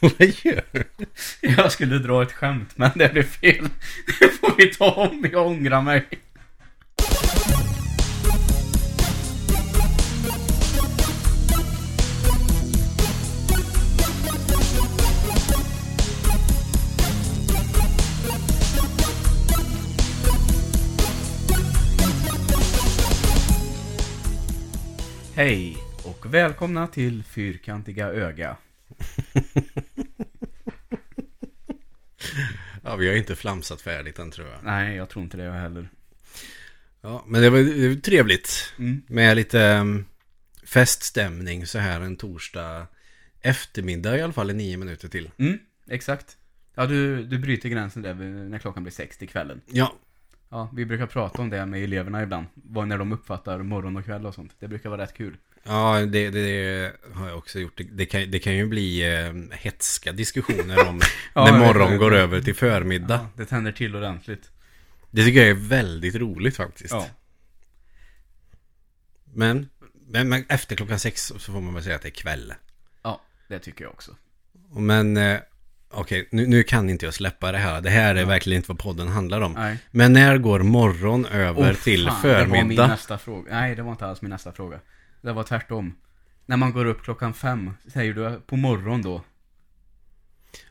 Vad gör du? Jag skulle dra ett skämt, men det blev fel. Det får vi ta om, jag ångrar mig. Hej och välkomna till Fyrkantiga öga. Ja, vi har inte flamsat färdigt än tror jag. Nej, jag tror inte det jag heller. Ja, men det var, det var trevligt. Mm. Med lite um, feststämning så här en torsdag eftermiddag i alla fall i nio minuter till. Mm, exakt. Ja, du, du bryter gränsen där när klockan blir sex till kvällen. Ja, Ja, vi brukar prata om det med eleverna ibland. Vad när de uppfattar morgon och kväll och sånt. Det brukar vara rätt kul. Ja det, det har jag också gjort. Det, kan, det kan ju bli eh, hetska diskussioner om Ja, när morgon det. går över till förmiddag. Ja, det tänder till ordentligt. Det tycker jag är väldigt roligt faktiskt. Ja. Men, men, men efter klockan sex så får man väl säga att det är kväll. Ja, det tycker jag också. Men eh, okej, nu, nu kan inte jag släppa det här. Det här är verkligen inte vad podden handlar om. Nej. Men när går morgon över Åh, till fan, Det var min förmiddag? nästa fråga. Nej, det var inte alls min nästa fråga. Det var tvärtom. När man går upp klockan fem, säger du på morgon då?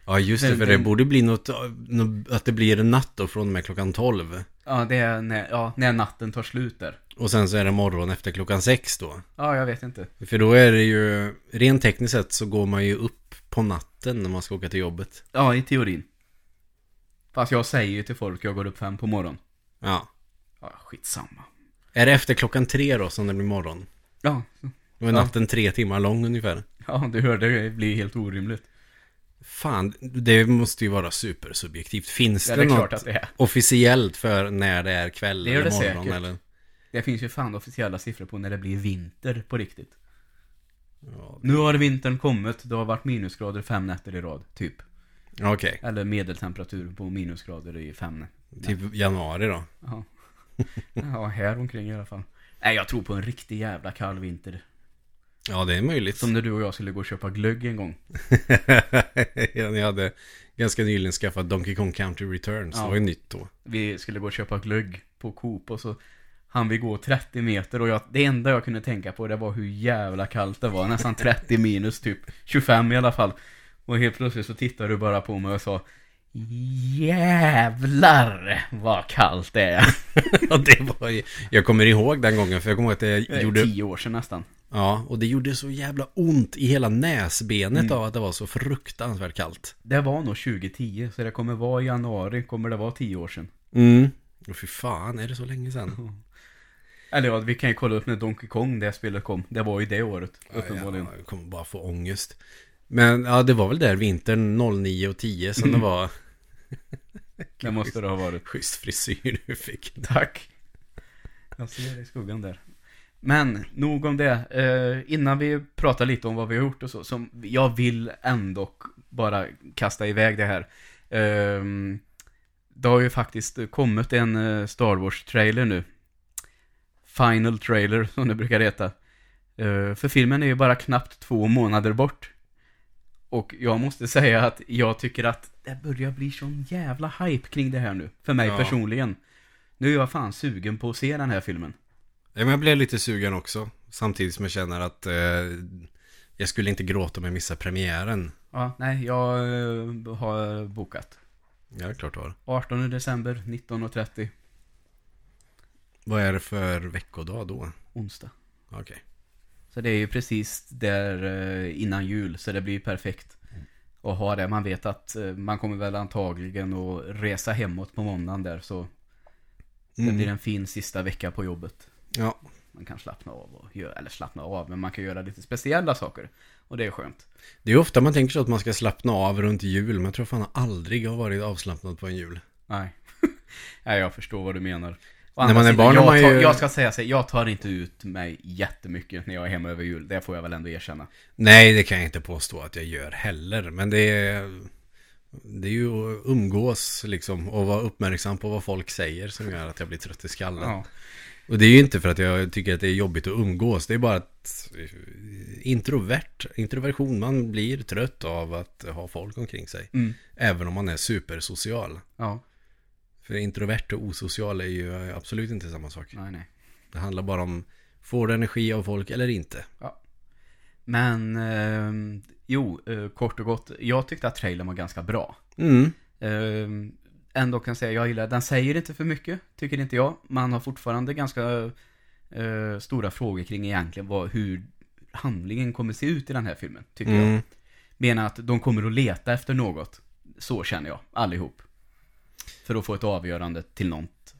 Ja, just det, Den- för det den- borde bli något, att det blir natt då från och med klockan 12. Ja, det är när, ja, när natten tar slut där. Och sen så är det morgon efter klockan 6 då. Ja, jag vet inte. För då är det ju, rent tekniskt sett så går man ju upp på natten när man ska åka till jobbet. Ja, i teorin. Fast jag säger ju till folk jag går upp fem på morgon. Ja. Ja, skitsamma. Är det efter klockan 3 då som det blir morgon? Ja, Då är Ja. natten tre timmar lång ungefär. ja du hörde, det blir helt orimligt. Fan, det måste ju vara supersubjektivt. Finns Ja, det, det något det officiellt för när det är kväll Det eller det morgon säkert. eller? Det finns ju fan officiella siffror på när det blir vinter på riktigt. Ja, Nu har vintern kommit, det har varit minusgrader fem nätter i rad, typ. Okej, Eller medeltemperatur på minusgrader i fem typ januari då. Ja. ja, här omkring i alla fall. Nej, jag tror på en riktig jävla kall vinter. Ja, det är möjligt. Som när du och jag skulle gå och köpa glögg en gång. ja, ni hade ganska nyligen skaffat Donkey Kong Country Returns. Ja. Det var ju nytt då. Vi skulle gå och köpa glögg på Coop och så han vi gå 30 meter och jag, det enda jag kunde tänka på det var hur jävla kallt det var. Nästan 30 minus typ 25 i alla fall. Och helt plötsligt så tittade du bara på mig och sa Jävlar vad kallt det är. Det var ju... Jag kommer ihåg den gången, för jag kommer ihåg att det gjorde... Tio år sedan nästan. Ja, och det gjorde så jävla ont i hela näsbenet Mm. av att det var så fruktansvärt kallt. Det var nog 2010, så det kommer vara i januari, kommer det vara 10 år sedan. Mm. Och fy fan, är det så länge sedan? Eller ja, vi kan ju kolla upp när Donkey Kong, det spelet kom. Det var ju det året, uppenbarligen. Ja, jag kommer bara få ångest. Men ja, det var väl där vintern 09 och 10 som Mm. det var Det måste det ha varit. schysst frisyr du fick. Tack. Jag ser det i skuggan där. Men, nog om det. Eh, innan vi pratar lite om vad vi har gjort och så, som jag vill ändå bara kasta iväg det här. Ehm, det har ju faktiskt kommit en eh, Star Wars-trailer nu. Final trailer, som det brukar heta. Eh, för filmen är ju bara knappt två månader bort. Och jag måste säga att jag tycker att det börjar bli sån jävla hype kring det här nu. För mig Ja. personligen. Nu är jag fan sugen på att se den här filmen. Ja, men jag blev lite sugen också. Samtidigt som jag känner att eh, jag skulle inte gråta om jag missar premiären. Ja, nej, jag eh, har bokat. Ja, klart du har. 18 december, 19.30, Vad är det för veckodag då? onsdag. Okej. Så det är ju precis där eh, innan jul, så det blir ju perfekt. att ha det. Man vet att eh, man kommer väl antagligen att resa hemåt på måndagen där, så det Mm. blir en fin sista vecka på jobbet. Ja, Man kan slappna av och göra, eller slappna av, men man kan göra lite speciella saker. Och det är skönt. det är ofta man tänker sig att man ska slappna av runt jul, men jag tror fan aldrig har varit avslappnad på en jul. Nej. Nej, jag förstår vad du menar. När man är sidan, barn jag, man tar, ju- jag ska säga här, jag tar inte ut mig jättemycket när jag är hemma över jul. Det får jag väl ändå erkänna. Nej, det kan jag inte påstå att jag gör heller, men det är... Det är ju att umgås liksom och vara uppmärksam på vad folk säger som gör att jag blir trött i skallen. Ja. Och det är ju inte för att jag tycker att det är jobbigt att umgås. Det är bara att introvert. Introversion, man blir trött av att ha folk omkring sig. Mm. Även om man är supersocial. Ja, För introvert och osocial är ju absolut inte samma sak. nej nej. Det handlar bara om, får du energi av folk eller inte? Men, eh, jo, eh, kort och gott. Jag tyckte att trailern var ganska bra. Mm. Eh, ändå kan jag säga, jag gillar Den säger inte för mycket, tycker inte jag. Man har fortfarande ganska eh, stora frågor kring egentligen vad, hur handlingen kommer se ut i den här filmen, tycker jag. Mm. Menar att de kommer att leta efter något. Så känner jag, allihop. För att få ett avgörande till något.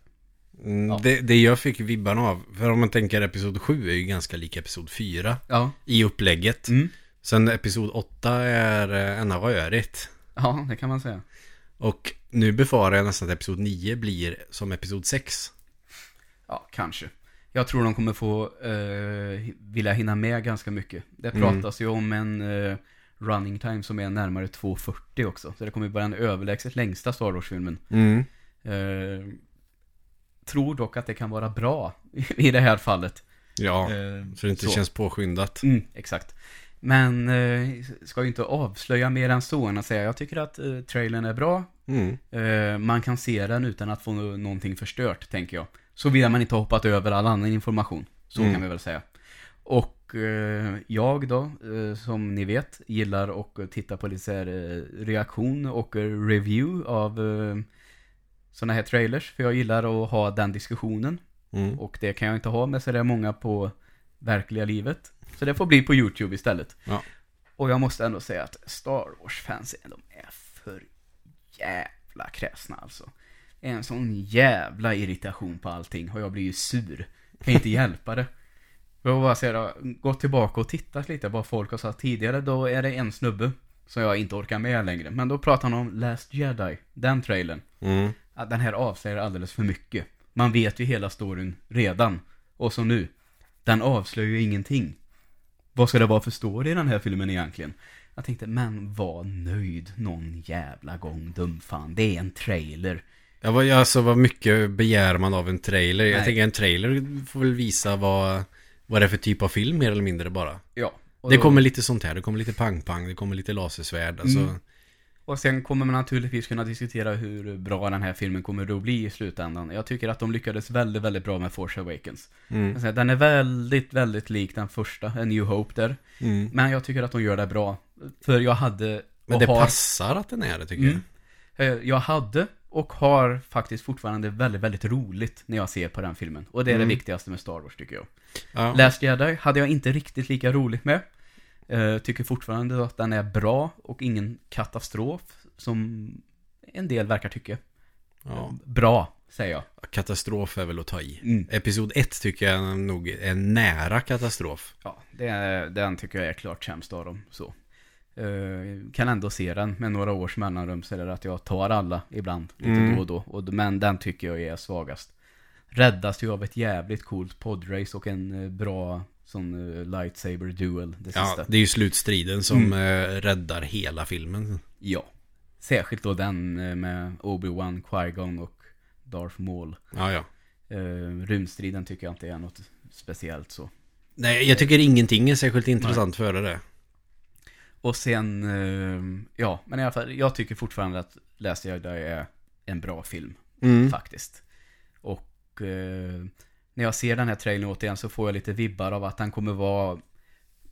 Mm, Ja. det, det jag fick vibban av, för om man tänker episod 7 är ju ganska lik episod 4 Ja. i upplägget. Mm. Sen episod 8 är eh, ena rörigt. Ja, det kan man säga. Och nu befarar jag nästan att episod 9 blir som episod 6. Ja, kanske. Jag tror de kommer få eh, vilja hinna med ganska mycket. Det Mm. pratas ju om en eh, running time som är närmare 2.40 också. Så det kommer vara den överlägset längsta Star Wars-filmen. Mm. Eh, tror dock att det kan vara bra i det här fallet. Ja, Eh, så det inte så. känns påskyndat. Mm, exakt. Men eh, ska ju inte avslöja mer än så än att säga. Jag tycker att eh, trailern är bra. Mm. Eh, man kan se den utan att få någonting förstört, tänker jag. Såvida man inte har hoppat över all annan information. Så Mm. kan vi väl säga. Och eh, jag då, eh, som ni vet, gillar att titta på lite så här, eh, reaktion och review av eh, sådana här trailers. För jag gillar att ha den diskussionen. Mm. Och det kan jag inte ha med så där många på verkliga livet. Så det får bli på YouTube istället. Ja. Och jag måste ändå säga att Star Wars-fansen, de är för jävla kräsna alltså. Det är en sån jävla irritation på allting och jag blir ju sur. Kan inte hjälpa det. Jag bara säga, gått tillbaka och tittat lite vad folk har sagt tidigare. Då är det en snubbe som jag inte orkar med längre. Men då pratar han om Last Jedi, den trailern. Mm. Att den här avslöjar alldeles för mycket. Man vet ju hela storyn redan. Och så nu. Den avslöjar ju ingenting. Vad ska det vara för story i den här filmen egentligen? Jag tänkte, men var nöjd någon jävla gång, dumfan. Det är en trailer. Ja, alltså vad mycket begär man av en trailer? Jag Nej. tänker en trailer får väl visa vad, vad det är för typ av film mer eller mindre bara. Ja. Det kommer lite sånt här, det kommer lite pang-pang, det kommer lite lasersvärd. Alltså, Mm. och sen kommer man naturligtvis kunna diskutera hur bra den här filmen kommer att bli i slutändan. Jag tycker att de lyckades väldigt, väldigt bra med Force Awakens. mm, Jag säger, Den är väldigt, väldigt lik den första, A New Hope där. mm. Men jag tycker att de gör det bra. För jag hade Men det har, passar att den är det tycker Mm. Eh, Jag hade och har faktiskt fortfarande väldigt, väldigt roligt när jag ser på den filmen. Och det är Mm. det viktigaste med Star Wars tycker jag. Ja. Last Jedi hade jag inte riktigt lika roligt med. Eh, tycker fortfarande att den är bra och ingen katastrof som en del verkar tycka. Ja. Bra, säger jag. Katastrof är väl att ta i. Mm. Episod 1 tycker jag nog är nära katastrof. Ja, är, den tycker jag är klart sämst av dem. Så. Eh, kan ändå se den med några års mellanrum så är det att jag tar alla ibland, lite Mm. då och då. Och, men den tycker jag är svagast. Räddas ju av ett jävligt coolt podrace och en eh, bra sån eh, lightsaber duel, det Ja, sista. det är ju slutstriden som Mm. eh, räddar hela filmen. Ja. Särskilt då den med Obi-Wan, Qui-Gon och Darth Maul. Ja, ja. Rymdstriden tycker jag inte är något speciellt så. Nej, jag tycker ingenting är särskilt intressant före det. Och sen, ja, men i alla fall, jag tycker fortfarande att Last Jedi är en bra film, Mm. faktiskt. Och eh, när jag ser den här trailern återigen så får jag lite vibbar av att den kommer vara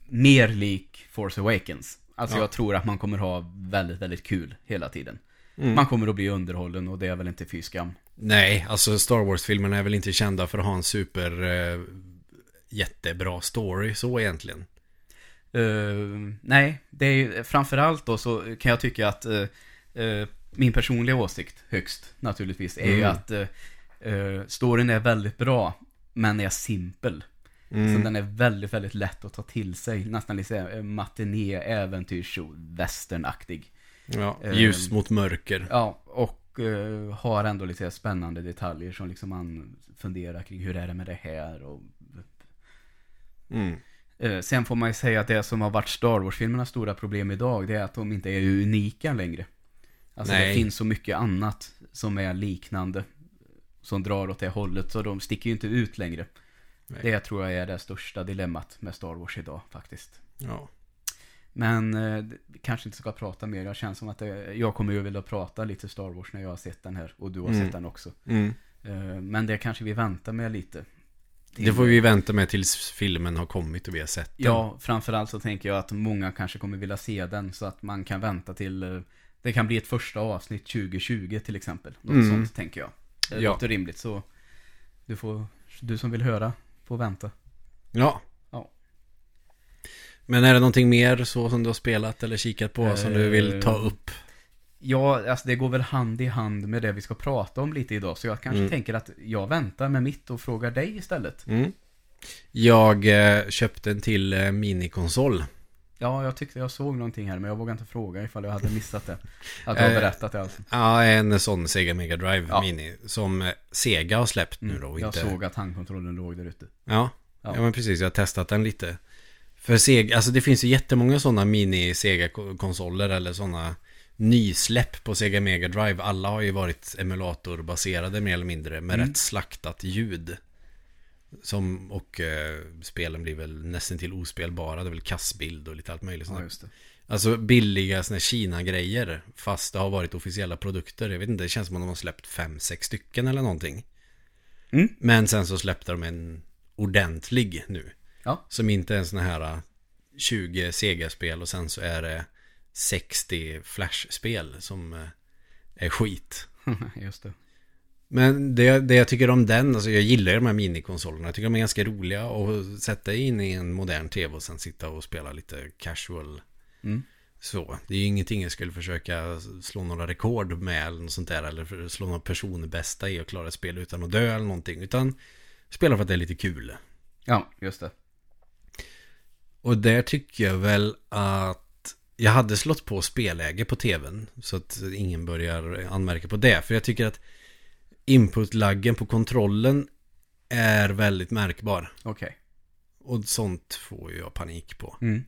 mer lik Force Awakens. Alltså Ja. jag tror att man kommer ha väldigt, väldigt kul hela tiden. Mm. Man kommer att bli underhållen och det är väl inte fy skam. Nej, alltså Star Wars-filmerna är väl inte kända för att ha en super eh, jättebra story så egentligen. Eh, nej, det är ju framförallt då så kan jag tycka att eh, eh, min personliga åsikt högst naturligtvis är ju Mm. att uh, storyn är väldigt bra men är simpel. Så Mm. den är väldigt, väldigt lätt att ta till sig. Nästan lite eh, matiné, äventyrs och westernaktig. Ja, Eh, ljus mot mörker. Ja, och eh, har ändå lite spännande detaljer som liksom man funderar kring hur är det med det här och Mm. Eh, sen får man ju säga att det som har varit Star Wars-filmernas stora problem idag, det är att de inte är unika längre. Alltså det Nej. finns så mycket annat som är liknande, som drar åt det hållet, så de sticker ju inte ut längre. Nej. Det tror jag är det största dilemmat med Star Wars idag, faktiskt. Ja. Men eh, kanske inte ska prata mer. Jag känner som att det, jag kommer ju vilja prata lite Star Wars när jag har sett den här. Och du har Mm. sett den också. Mm. Eh, men det kanske vi väntar med lite. Det får vi vänta med tills filmen har kommit och vi har sett den. Ja, framförallt så tänker jag att många kanske kommer vilja se den. Så att man kan vänta till... eh, Det kan bli ett första avsnitt 2020 till exempel. Något Mm. sånt tänker jag. Det Ja. låter rimligt så. Du, får, du som vill höra får vänta. Ja. Ja. Men är det någonting mer så som du har spelat eller kikat på som du vill ta Eh, upp? Ja, alltså det går väl hand i hand med det vi ska prata om lite idag. Så jag kanske Mm. tänker att jag väntar med mitt och frågar dig istället. Mm. Jag eh, köpte en till eh, minikonsol. Ja, jag tyckte jag såg någonting här, men jag vågar inte fråga ifall jag hade missat det. Att jag har Eh, berättat det alltså. Ja, en sån Sega Mega Drive Ja. Mini som Sega har släppt nu Mm, då. och jag inte... såg att handkontrollen låg där ute. Ja. Ja. ja, men precis. Jag har testat den lite. För Sega, alltså det finns ju jättemånga sådana mini-Sega-konsoler eller sådana nysläpp på Sega Mega Drive. Alla har ju varit emulatorbaserade mer eller mindre med Mm. rätt slaktat ljud. Som, och eh, spelen blir väl nästan till ospelbara. Det är väl kassbild och lite allt möjligt sånt Ja, just det. Alltså billiga såna här Kina-grejer. Fast det har varit officiella produkter. Jag vet inte, det känns som att de har släppt fem, sex stycken eller någonting. Mm. Men sen så släppte de en ordentlig nu. Ja. Som inte är en sån här äh, 20 Sega-spel och sen så är det 60 Flash-spel som äh, är skit. just det. Men det, det jag tycker om den, alltså jag gillar ju de här minikonsolerna. Jag tycker de är ganska roliga att sätta in i en modern tv och sen sitta och spela lite casual. Mm. Så, det är ju ingenting jag skulle försöka slå några rekord med eller något sånt där. Eller slå någon personbästa i att klara ett spel utan att dö eller någonting. Utan spela för att det är lite kul. Ja, just det. Och där tycker jag väl att jag hade slått på spelläge på tvn. Så att ingen börjar anmärka på det. För jag tycker att inputlaggen på kontrollen är väldigt märkbar. Okej. Och sånt får jag panik på. Mm.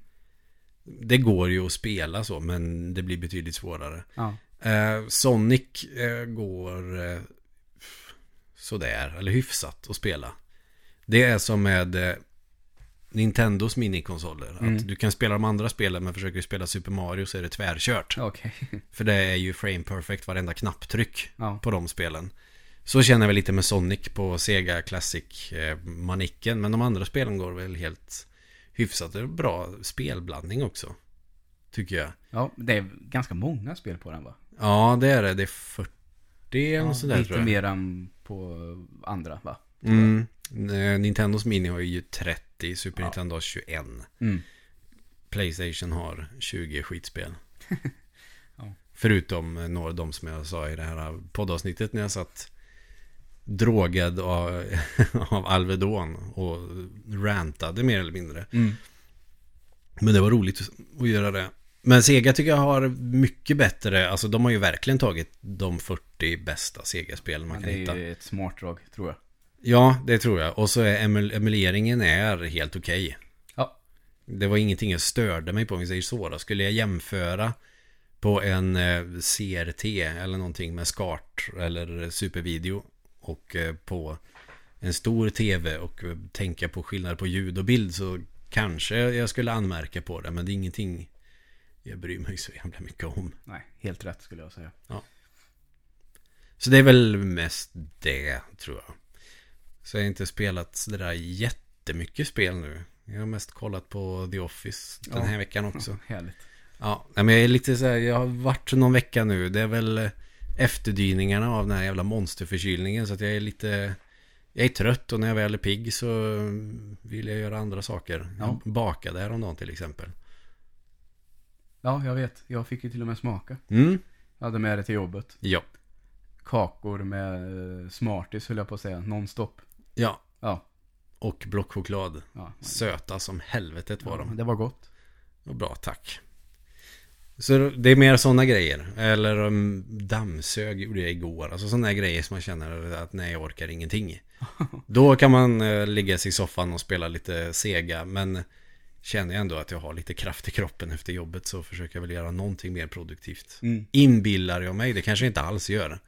Det går ju att spela så, men det blir betydligt svårare. Ja. Eh, Sonic eh, går eh, sådär, eller hyfsat att spela. Det är som med eh, Nintendos minikonsoler. Mm. Att du kan spela de andra spelen men försöker du spela Super Mario så är det tvärkört. Okej. För det är ju frame perfect varenda knapptryck Ja. på de spelen. Så känner väl lite med Sonic på Sega Classic-manicken. Men de andra spelen går väl helt hyfsat. Det är bra spelblandning också. Tycker jag. Ja, det är ganska många spel på den va? Ja, det är det. Det är 40 eller något sådär lite tror jag. mer än på andra va? Mm. Eh, Nintendos Mini har ju 30, Super Ja. Nintendo har 21. Mm. Playstation har 20 skitspel. Ja. Förutom eh, några av de som jag sa i det här poddavsnittet när jag satt drogad av, av Alvedon och rantade mer eller mindre. Mm. Men det var roligt att göra det. Men Sega tycker jag har mycket bättre, alltså de har ju verkligen tagit de 40 bästa Sega-spelen man Men kan det hitta. är ju ett smart drag, tror jag. Ja, det tror jag. Och så är emul emuleringen är helt okej. Ja. Det var ingenting jag störde mig på om vi säger så då. Skulle jag jämföra på en eh, CRT eller någonting med SCART eller supervideo och eh, på en stor tv och eh, tänka på skillnad på ljud och bild så kanske jag skulle anmärka på det. Men det är ingenting jag bryr mig så jävla mycket om. Nej, helt rätt skulle jag säga. Så det är väl mest det, tror jag. Så jag har inte spelat sådär jättemycket spel nu. Jag har mest kollat på The Office den Ja. här veckan också. Härligt. Ja, men jag är lite så här, jag har varit någon vecka nu. Det är väl eh, efterdyningarna av den här jävla monsterförkylningen. Så att jag är lite, jag är trött och när jag väl är pigg så vill jag göra andra saker. Ja. Jag bakade häromdagen till exempel. Ja, jag vet. Jag fick ju till och med smaka. Mm, Jag hade med det till jobbet. ja. Kakor med eh, Smarties höll jag på att säga. Nonstop. Ja, Ja. och blockchoklad. ja. Söta som helvetet var ja de. det var gott. Vad bra, tack. Så det är mer sådana grejer. Eller um, dammsög gjorde jag igår. Alltså sådana grejer som man känner att nej, jag orkar ingenting. Då kan man uh, ligga sig i soffan och spela lite Sega. Men känner jag ändå att jag har lite kraft i kroppen efter jobbet så försöker jag väl göra någonting mer produktivt. Mm. Inbillar jag mig? Det kanske inte alls gör.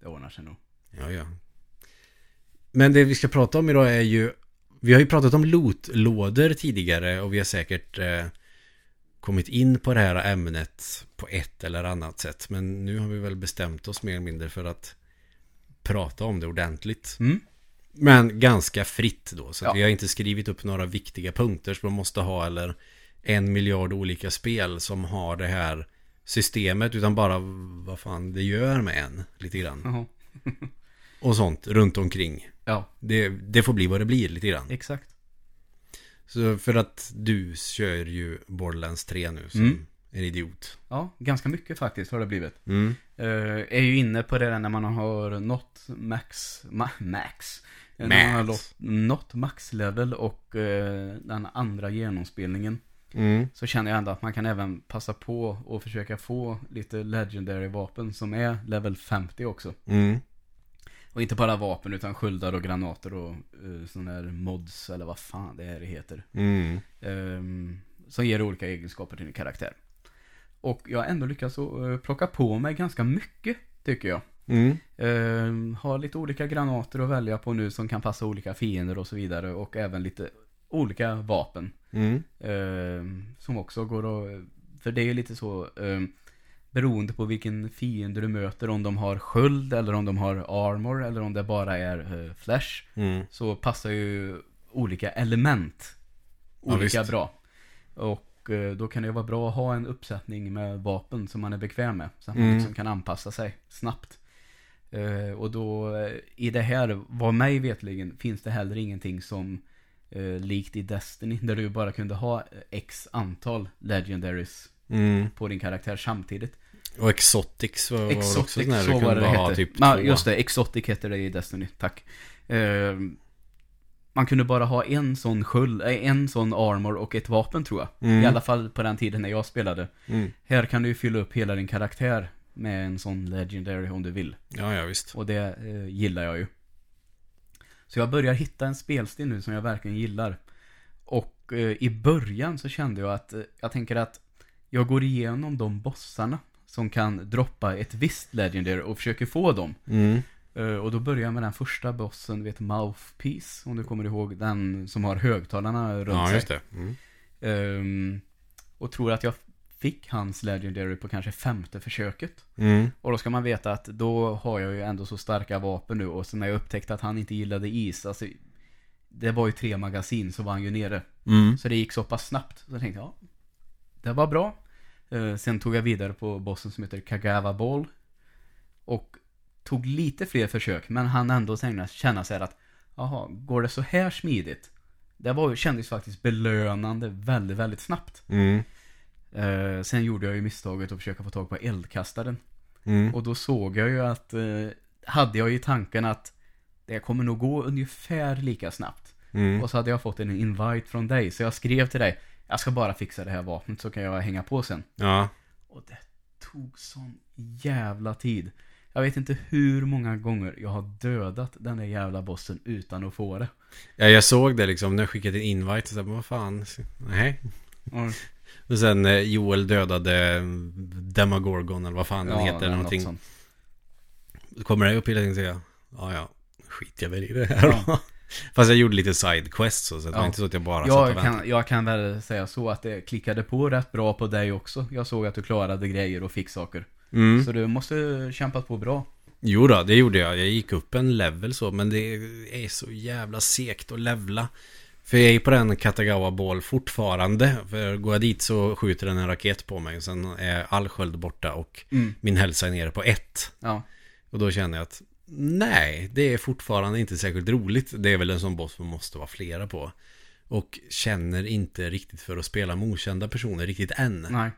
Det ordnar sig nog. Ja, ja. Men det vi ska prata om idag är ju Vi har ju pratat om lootlådor tidigare och vi har säkert eh, kommit in på det här ämnet på ett eller annat sätt. Men nu har vi väl bestämt oss mer eller mindre för att prata om det ordentligt. Mm. Men ganska fritt då. Så Ja. vi har inte skrivit upp några viktiga punkter som man måste ha eller en miljard olika spel som har det här systemet utan bara vad fan det gör med en lite grann. Jaha. Och sånt runt omkring. Ja, Det, det får bli vad det blir lite grann. exakt. Så för att du kör ju Borderlands 3 nu som Mm. en idiot. Ja, ganska mycket faktiskt har det blivit. Mm. Eh, är ju inne på det där när man har nått max, ma, max. Eh, När man har Max. nått, nått maxlevel och eh, den andra genomspelningen. Mm. Så känner jag ändå att man kan även passa på och försöka få lite legendary vapen som är level 50 också. Mm. Och inte bara vapen utan sköldar och granater och uh, sådana här mods eller vad fan det är det heter. Mm. Ehm, som ger olika egenskaper till din karaktär. Och jag har ändå lyckats eh, plocka på mig ganska mycket, tycker jag. Mm. Ehm, har lite olika granater att välja på nu som kan passa olika fiender och så vidare. Och även lite olika vapen. Mm. Ehm, som också går att... För det är ju lite så... Um, beroende på vilken fiende du möter. Om de har sköld eller om de har armor. Eller om det bara är uh, flash. Mm. Så passar ju olika element Ja, olika visst. bra. Och eh, då kan det vara bra att ha en uppsättning med vapen som man är bekväm med. Så att man Mm. liksom kan anpassa sig snabbt. Eh, och då eh, i det här, vad mig vetligen finns det heller ingenting som eh, likt i Destiny. Där du bara kunde ha eh, x antal legendaries Mm. på din karaktär samtidigt. Och Exotics var, var väl också Exotic, sån här så var det det hette. typ två. just det. Exotic heter det i Destiny, tack. Eh, man kunde bara ha en sån sköld, eh, en sån armor och ett vapen tror jag. Mm. I alla fall på den tiden när jag spelade. Mm. Här kan du ju fylla upp hela din karaktär med en sån legendary om du vill. Ja, ja visst. Och det eh, gillar jag ju. Så jag börjar hitta en spelstil nu som jag verkligen gillar. Och eh, i början så kände jag att, eh, jag tänker att jag går igenom de bossarna som kan droppa ett visst legendary och försöker få dem. Mm. Eh, och då börjar jag med den första bossen, vet Mouthpiece, om du kommer ihåg den som har högtalarna runt Ja, sig. just det. Mm. Ehm, och tror att jag fick hans legendary på kanske femte försöket. Mm. Och då ska man veta att då har jag ju ändå så starka vapen nu och så när jag upptäckte att han inte gillade is, alltså det var ju tre magasin så var han ju nere. Mm. Så det gick så pass snabbt. Så jag tänkte ja, det var bra. Eh, sen tog jag vidare på bossen som heter Kagawa Ball. Och tog lite fler försök, men han ändå känna, känna sig att jaha, går det så här smidigt? Det var, kändes faktiskt belönande väldigt, väldigt snabbt. Mm. Eh, sen gjorde jag ju misstaget att försöka få tag på eldkastaren. Mm. Och då såg jag ju att, eh, hade jag ju tanken att det kommer nog gå ungefär lika snabbt. Mm. Och så hade jag fått en invite från dig, så jag skrev till dig, jag ska bara fixa det här vapnet så kan jag hänga på sen. Ja. Och det tog sån jävla tid. Jag vet inte hur många gånger jag har dödat den där jävla bossen utan att få det. ja, jag såg det liksom när jag skickade en invite. Så här, vad fan. Nej. Och, Och sen eh, Joel dödade Demagorgon eller vad fan den heter. eller något Någonting. sånt. Då kommer det upp hela tiden och säger ja ja, skit jag väl i det här Ja. Fast jag gjorde lite sidequests så, så det var Ja. inte så att jag bara satt Jag och väntade. kan, jag kan väl säga så att det klickade på rätt bra på dig också. Jag såg att du klarade grejer och fick saker. Mm. Så du måste kämpat på bra. Jo då, det gjorde jag. Jag gick upp en level så, men det är så jävla segt att levla. För jag är på den Katagawa Ball fortfarande. För går jag dit så skjuter den en raket på mig. Och sen är all sköld borta och Mm. min hälsa är nere på ett. Ja. Och då känner jag att nej, det är fortfarande inte särskilt roligt. Det är väl en sån boss man måste vara flera på. Och känner inte riktigt för att spela med okända personer riktigt än. Nej.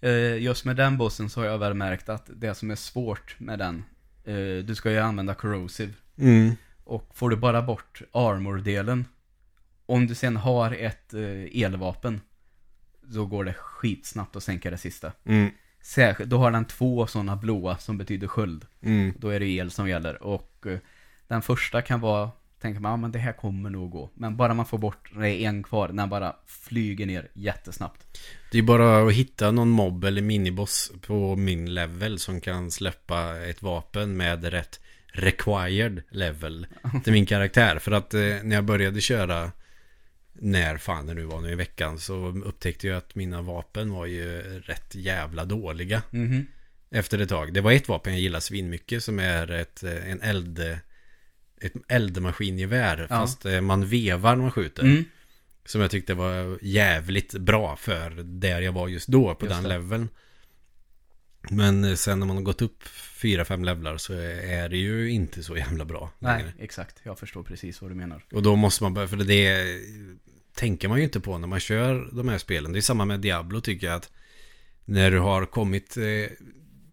Eh, Just med den bossen så har jag väl märkt att det som är svårt med den, eh, du ska ju använda corrosive. Mm. Och får du bara bort armor-delen, om du sen har ett eh, elvapen, så går det skitsnabbt att sänka det sista. Mm. Särskilt, då har den två sådana blåa som betyder sköld. Mm. Då är det el som gäller. Och eh, den första kan vara, tänker man, ja men det här kommer nog gå. Men bara man får bort, det är en kvar, den bara flyger ner jättesnabbt. Det är bara att hitta någon mobb eller miniboss på min level som kan släppa ett vapen med rätt required level till min karaktär. För att eh, när jag började köra när fan det nu var nu i veckan så upptäckte jag att mina vapen var ju rätt jävla dåliga. Mhm. Efter ett tag. Det var ett vapen jag gillar svinmycket som är ett, eh, en eld, ett eldmaskingevär. Ja. Fast eh, man vevar när man skjuter. Mm. Som jag tyckte var jävligt bra för där jag var just då på Just den det. leveln. Men eh, sen när man har gått upp fyra, fem levlar så är det ju inte så jävla bra. Nej, längre. exakt. Jag förstår precis vad du menar. Och då måste man börja, för det tänker man ju inte på när man kör de här spelen. Det är samma med Diablo tycker jag att när du har kommit eh,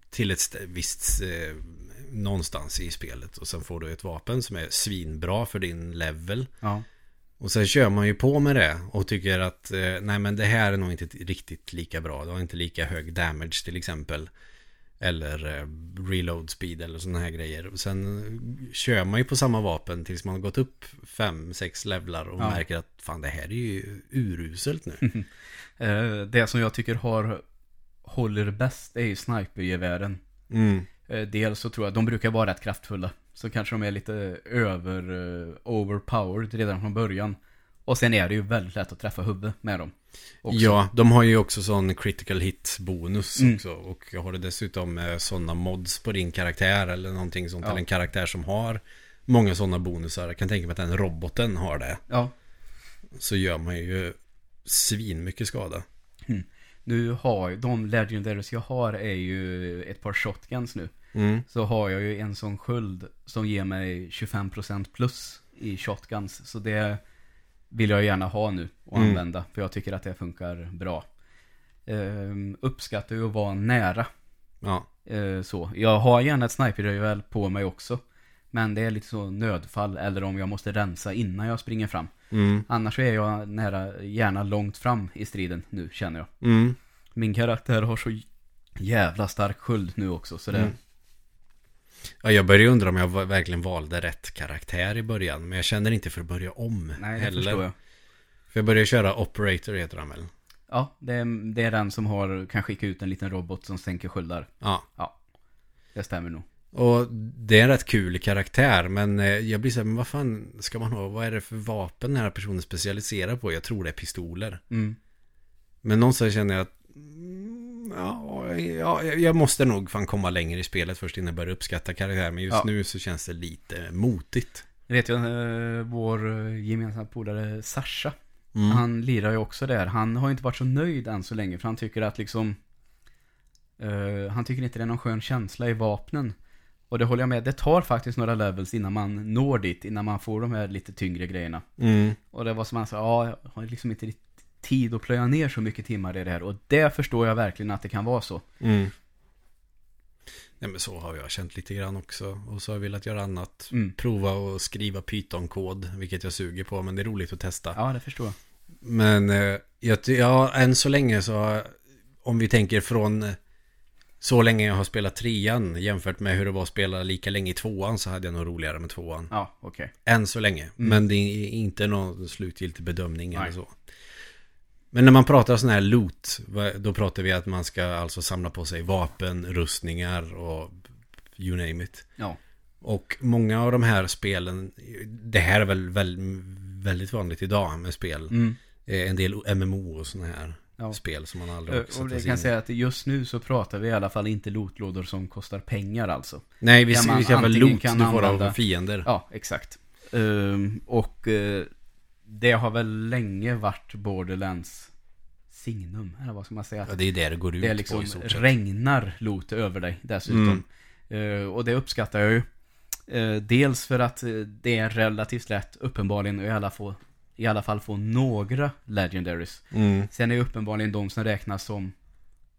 till ett visst eh, någonstans i spelet och sen får du ett vapen som är svinbra för din level. Ja. Och sen kör man ju på med det och tycker att eh, nej men det här är nog inte riktigt lika bra. Det har inte lika hög damage till exempel. Eller eh, reload speed eller sådana här grejer. Sen kör man ju på samma vapen tills man har gått upp fem, sex levlar och Ja. märker att fan det här är ju uruselt nu. Eh, Det som jag tycker har håller bäst är ju snipergevären. Mm. Eh, Dels så tror jag de brukar vara rätt kraftfulla. Så kanske de är lite över overpowered redan från början. Och sen är det ju väldigt lätt att träffa huvudet med dem. Också. Ja, de har ju också sån critical hit bonus Mm. också. Och har du dessutom eh, sådana mods på din karaktär eller någonting sånt. Ja. Eller en karaktär som har många sådana bonusar. Jag kan tänka mig att den roboten har det. Ja. Så gör man ju svin mycket skada. Nu har ju, de legendaries jag har är ju ett par shotguns nu. Mm. Så har jag ju en sån sköld som ger mig 25% plus i shotguns. Så det vill jag gärna ha nu och Mm. använda. För jag tycker att det funkar bra. Ehm, uppskattar ju att vara nära. Ja. Eh, så. Jag har gärna ett snipergeväl på mig också. Men det är lite så nödfall eller om jag måste rensa innan jag springer fram. Mm. Annars är jag nära, gärna långt fram i striden nu känner jag. Mm. Min karaktär har så jävla stark sköld nu också så det... Ja, jag börjar undra om jag verkligen valde rätt karaktär i början. Men jag känner inte för att börja om Nej, det heller. förstår jag. För jag började köra Operator heter han väl? Ja, det är, det är den som har, kan skicka ut en liten robot som sänker sköldar. Ja. Det stämmer nog. Och det är en rätt kul karaktär. Men eh, jag blir så här, men vad fan ska man ha? Vad är det för vapen den här personen specialiserar på? Jag tror det är pistoler. Mm. Men någonstans känner jag att mm, ja, ja, jag måste nog fan komma längre i spelet först innan jag börjar uppskatta karaktären. Men just Ja. nu så känns det lite motigt. Jag vet ju, eh, vår eh, gemensamma polare Sasha. Mm. Han lirar ju också där. Han har inte varit så nöjd än så länge. För han tycker att liksom... eh, han tycker inte det är någon skön känsla i vapnen. Och det håller jag med. Det tar faktiskt några levels innan man når dit. Innan man får de här lite tyngre grejerna. Mm. Och det var som han sa, ja, jag har liksom inte riktigt tid att plöja ner så mycket timmar i det här. Och det förstår jag verkligen att det kan vara så. Mm. Nej men så har jag känt lite grann också. Och så har jag velat göra annat. Mm. Prova att skriva Python-kod, vilket jag suger på. Men det är roligt att testa. Ja, det förstår jag. Men eh, jag, ja, än så länge så om vi tänker från eh, så länge jag har spelat trean jämfört med hur det var att spela lika länge i tvåan så hade jag nog roligare med tvåan. Ja, okej. Än så länge. Men det är inte någon slutgiltig bedömning eller Nej. så. Men när man pratar sån här loot, då pratar vi att man ska alltså samla på sig vapen, rustningar och you name it. Ja. Och många av de här spelen, det här är väl, väl väldigt vanligt idag med spel. Mm. Eh, En del MMO och sådana här Ja. spel som man aldrig Ö, har Och det kan in säga att just nu så pratar vi i alla fall inte lootlådor som kostar pengar alltså. Nej, vi, ska väl loot du får av fiender. Ja, exakt. Ehm, och eh, det har väl länge varit Borderlands signum, eller vad ska man säga? Ja, det är det det går ut det är på liksom i stort sett. regnar loot över dig dessutom. Mm. Eh, och det uppskattar jag ju. Eh, dels för att eh, det är relativt lätt, uppenbarligen, att i alla, få, i alla fall få några legendaries. Mm. Sen är uppenbarligen de som räknas som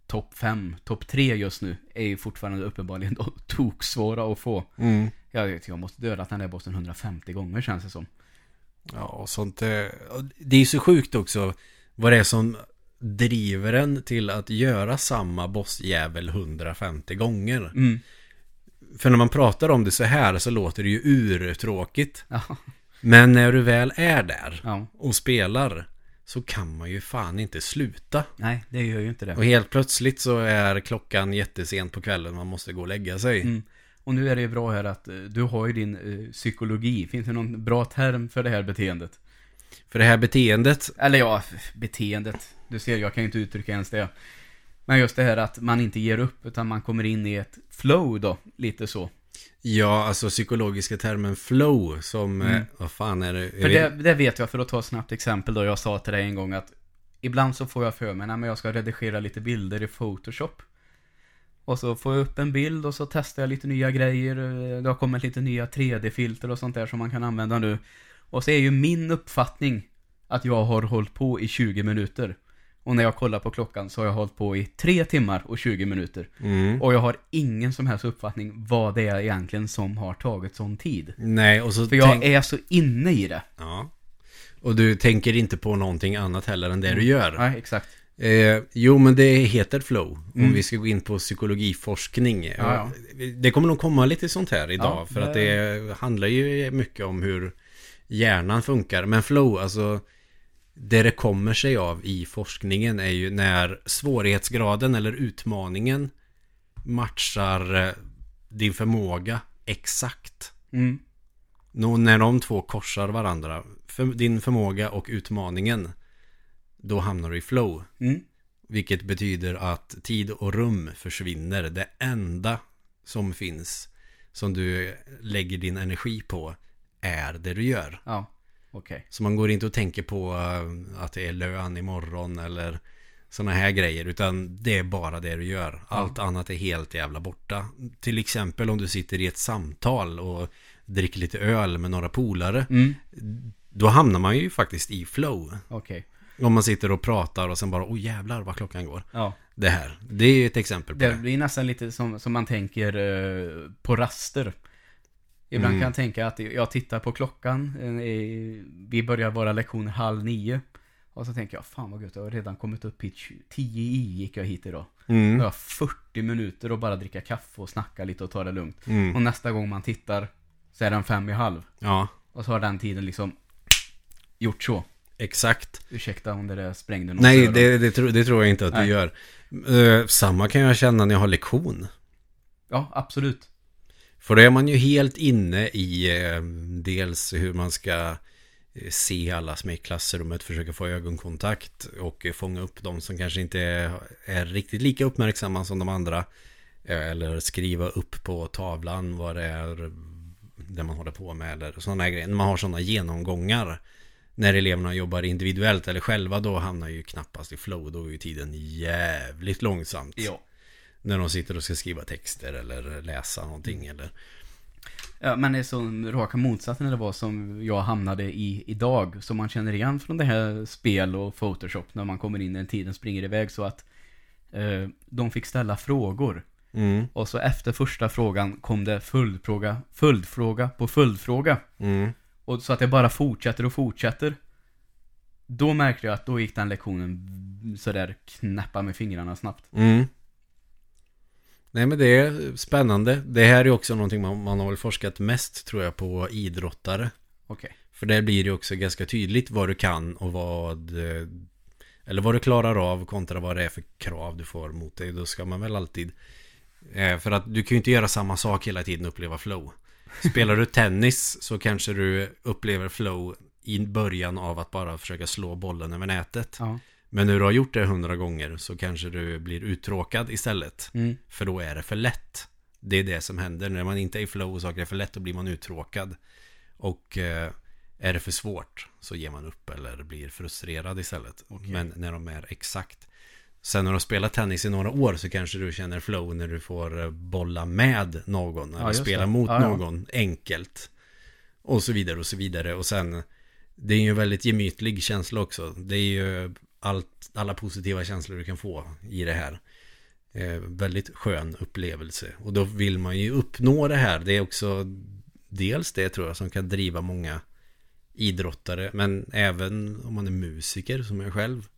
topp 5, topp 3 just nu, är ju fortfarande uppenbarligen toksvåra att få. Mm. Jag, jag måste döda den där bossen 150 gånger känns det som. Ja, och sånt. eh, Det är ju så sjukt också vad det är som driver en till att göra samma bossjävel 150 gånger. Mm. För när man pratar om det så här så låter det ju urtråkigt. Ja. Men när du väl är där ja. och spelar så kan man ju fan inte sluta. Nej, det gör ju inte det. Och helt plötsligt så är klockan jättesent på kvällen man måste gå och lägga sig. Mm. Och nu är det ju bra här att eh, du har ju din eh, psykologi. Finns det någon bra term för det här beteendet? För det här beteendet, Eller ja, beteendet. Du ser, jag kan ju inte uttrycka ens det. Men just det här att man inte ger upp, utan man kommer in i ett flow då, lite så. ja alltså psykologiska termen flow som, Mm. eh, vad fan är det? För det, vet- det vet jag, för att ta ett snabbt exempel då, jag sa till dig en gång att ibland så får jag för mig, nej men jag ska redigera lite bilder i Photoshop. Och så får jag upp en bild och så testar jag lite nya grejer, eh, det har kommit lite nya 3D-filter och sånt där som man kan använda nu. Och så är ju min uppfattning att jag har hållit på i 20 minuter. Och när jag kollar på klockan så har jag hållit på i 3 timmar och 20 minuter. Mm. Och jag har ingen som helst uppfattning vad det är egentligen som har tagit sån tid. Nej, och så För jag tänk- är så inne i det. Ja. Och du tänker inte på någonting annat heller än det Mm. du gör. Nej, exakt. Eh, jo, men det heter flow. Om Mm. vi ska gå in på psykologiforskning. Ja. Det kommer nog komma lite sånt här idag. Ja, för att det- det handlar ju mycket om hur hjärnan funkar. Men flow, alltså det det kommer sig av i forskningen är ju när svårighetsgraden eller utmaningen matchar eh, din förmåga exakt. Mm. Nå, när de två korsar varandra, för, din förmåga och utmaningen, då hamnar du i flow. Mm. Vilket betyder att tid och rum försvinner. Det enda som finns som du lägger din energi på är det du gör. Ja, okej. Så man går inte och tänker på eh, att det är lön imorgon eller sådana här grejer. Utan det är bara det du gör. Allt annat är helt jävla borta. Till exempel om du sitter i ett samtal och dricker lite öl med några polare. Mm. Då hamnar man ju faktiskt i flow. Okej. Om man sitter och pratar och sen bara, åh jävlar vad klockan går. Ja. Det här, det är ju ett exempel på Det det. blir nästan lite som, som man tänker eh, på raster. Ibland Mm. kan jag tänka att jag tittar på klockan. eh, vi börjar våra lektioner halv nio. Och så tänker jag, fan vad gött, jag har redan kommit upp hit. 10 i gick jag hit idag. Mm. Jag har 40 minuter och bara dricka kaffe och snacka lite och ta det lugnt. Mm. Och nästa gång man tittar så är den fem i halv. Ja, Och så har den tiden liksom gjort så. Exakt. Ursäkta om det där sprängde någon Nej, det, det, tror, det tror jag inte att Nej. du gör. Eh, samma kan jag känna när jag har lektion. Ja, absolut. För då är man ju helt inne i eh, dels hur man ska eh, se alla som är i klassrummet, försöka få ögonkontakt och eh, fånga upp de som kanske inte är, är riktigt lika uppmärksamma som de andra. Eller skriva upp på tavlan vad det är det man håller på med eller sådana grejer. Man har sådana genomgångar. När eleverna jobbar individuellt eller själva då hamnar ju knappast i flow. Då är ju tiden jävligt långsamt. Ja. När de sitter och ska skriva texter eller läsa någonting eller Ja, men det är så raka motsatsen det var som jag hamnade i idag. Som man känner igen från det här spel och Photoshop när man kommer in när tiden springer iväg så att eh, de fick ställa frågor. Mm, Och så efter första frågan kom det följdfråga, följdfråga på följdfråga. mm, Och så att det bara fortsätter och fortsätter. Då märkte jag att då gick den lektionen sådär knäppa med fingrarna snabbt. mm. Nej men det är spännande. Det här är också någonting man, man har väl forskat mest tror jag på idrottare. Okej. För där blir det också ganska tydligt vad du kan och vad Eller vad du klarar av kontra vad det är för krav du får mot dig. Då ska man väl alltid eh, För att du kan ju inte göra samma sak hela tiden och uppleva flow. Spelar du tennis så kanske du upplever flow i början av att bara försöka slå bollen över nätet. Ja. Men när du har gjort det hundra gånger så kanske du blir uttråkad istället. Mm. För då är det för lätt. Det är det som händer. När man inte är i flow och saker är för lätt då blir man uttråkad. Och eh, är det för svårt så ger man upp eller blir frustrerad istället. Men när de är exakt. Sen när du har spelat tennis i några år så kanske du känner flow när du får eh, bolla med någon. Eller just spela det. mot Ja, ja. någon enkelt. Och så vidare och så vidare. Och sen det är ju en väldigt gemytlig känsla också. Det är ju allt, alla positiva känslor du kan få i det här. Eh, väldigt skön upplevelse. Och då vill man ju uppnå det här. Det är också dels det tror jag som kan driva många idrottare. Men även om man är musiker som jag själv.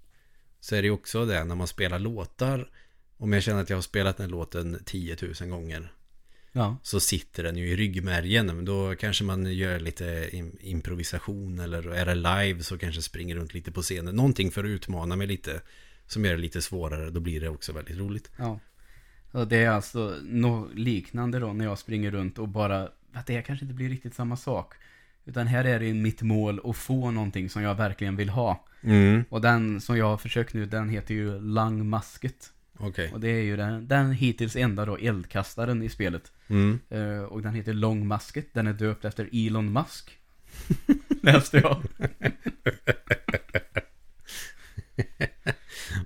Så är det också det när man spelar låtar. Om jag känner att jag har spelat den låten 10 000 gånger. Ja. Så sitter den ju i ryggmärgen. Men då kanske man gör lite im- improvisation. Eller är det live så kanske springer runt lite på scenen. Någonting för att utmana mig lite. Som gör det lite svårare. Då blir det också väldigt roligt. Ja. Och det är alltså något liknande då när jag springer runt och bara, att det kanske inte blir riktigt samma sak. Utan här är det mitt mål att få någonting som jag verkligen vill ha. Mm, Och den som jag har försökt nu, den heter ju Lang Musket. okej. Och det är ju den, den hittills enda då eldkastaren i spelet. Mm. Eh, och den heter Long Musket. Den är döpt efter Elon Musk. Läste jag.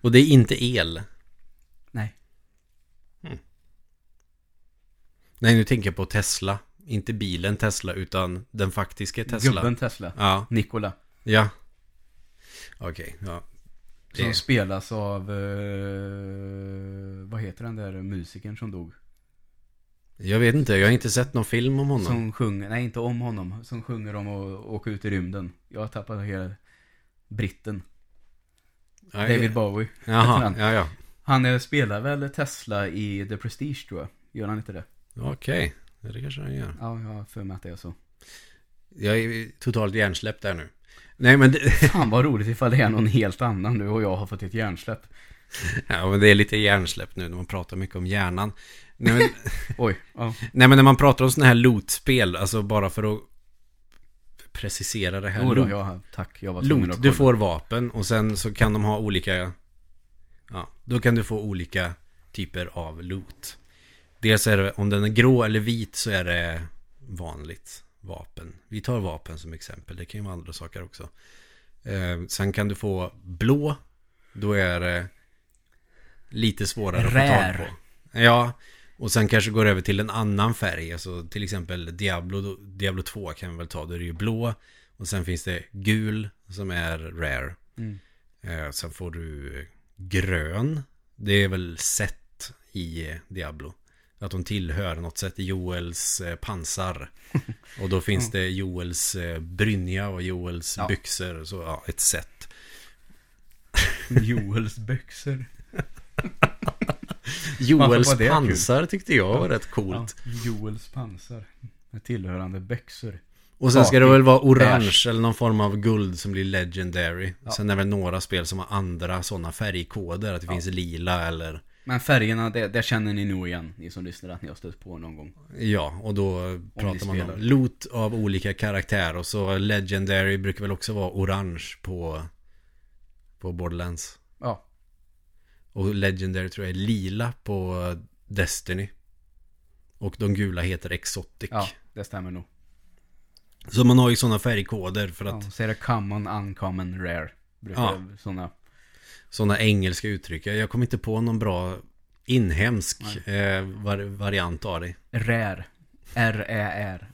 Och det är inte el. Nej. Nej, nu tänker jag på Tesla. Inte bilen Tesla, utan den faktiska Tesla. Gubben Tesla. Ja, Nikola. ja. Okej, ja. Som Det, spelas av, eh, vad heter den där musikern som dog? jag vet inte, jag har inte sett någon film om honom. Som sjunger, nej inte om honom, som sjunger om att åka ut i rymden. Jag har tappat hela britten. Nej, David Bowie. Jaha, han. ja, ja. Han eh, spelar väl Tesla i The Prestige tror jag. Gör han inte det? Okej, det kanske han gör. Ja, jag har för mig att det är så. Jag är totalt hjärnsläppt där nu. Nej, men det, Fan vad roligt ifall det är någon helt annan nu och jag har fått ett hjärnsläpp. ja, men det är lite hjärnsläpp nu när man pratar mycket om hjärnan. Nej, men, Oj, ja. nej, men när man pratar om sådana här loot-spel, alltså bara för att precisera det här. Då, Loot- ja, tack. Jag var Loot, du får vapen och sen så kan de ha olika Ja, då kan du få olika typer av loot Dels är det, om den är grå eller vit så är det vanligt vapen. Vi tar vapen som exempel, det kan ju vara andra saker också. Eh, Sen kan du få blå Då är det lite svårare att få Rär. tag på. Ja, och sen kanske går över till en annan färg. Alltså till exempel Diablo, Diablo 2 kan vi väl ta, då är det ju blå. Och sen finns det gul som är rare. Mm. eh, Sen får du grön. Det är väl sett i Diablo Att de tillhör något sätt Joels eh, pansar Och då finns det Joels eh, brynja och Joels Ja. byxor Så ja, ett set Joels byxor. Joels pansar tyckte jag var Ja. rätt coolt Ja, Joels pansar. Med tillhörande byxor. Och sen ska det väl vara orange eller någon form av guld som blir legendary. Ja. Sen är det väl några spel som har andra sådana färgkoder. Att det Ja. finns lila eller... Men färgerna, det, det känner ni nog igen, ni som lyssnar, att ni har stött på någon gång. Ja, och då ni pratar man om loot av olika karaktär. Och så legendary brukar väl också vara orange på, på Borderlands. Ja, Och legendary tror jag är lila på Destiny. Och de gula heter Exotic. ja, det stämmer nog. Så man har ju sådana färgkoder för att Ja, så är det common, uncommon, rare. Brukar Ja. sådana. Sådana engelska uttryck. Jag kommer inte på någon bra inhemsk eh, var, variant av det. Rare. R-Ä-R.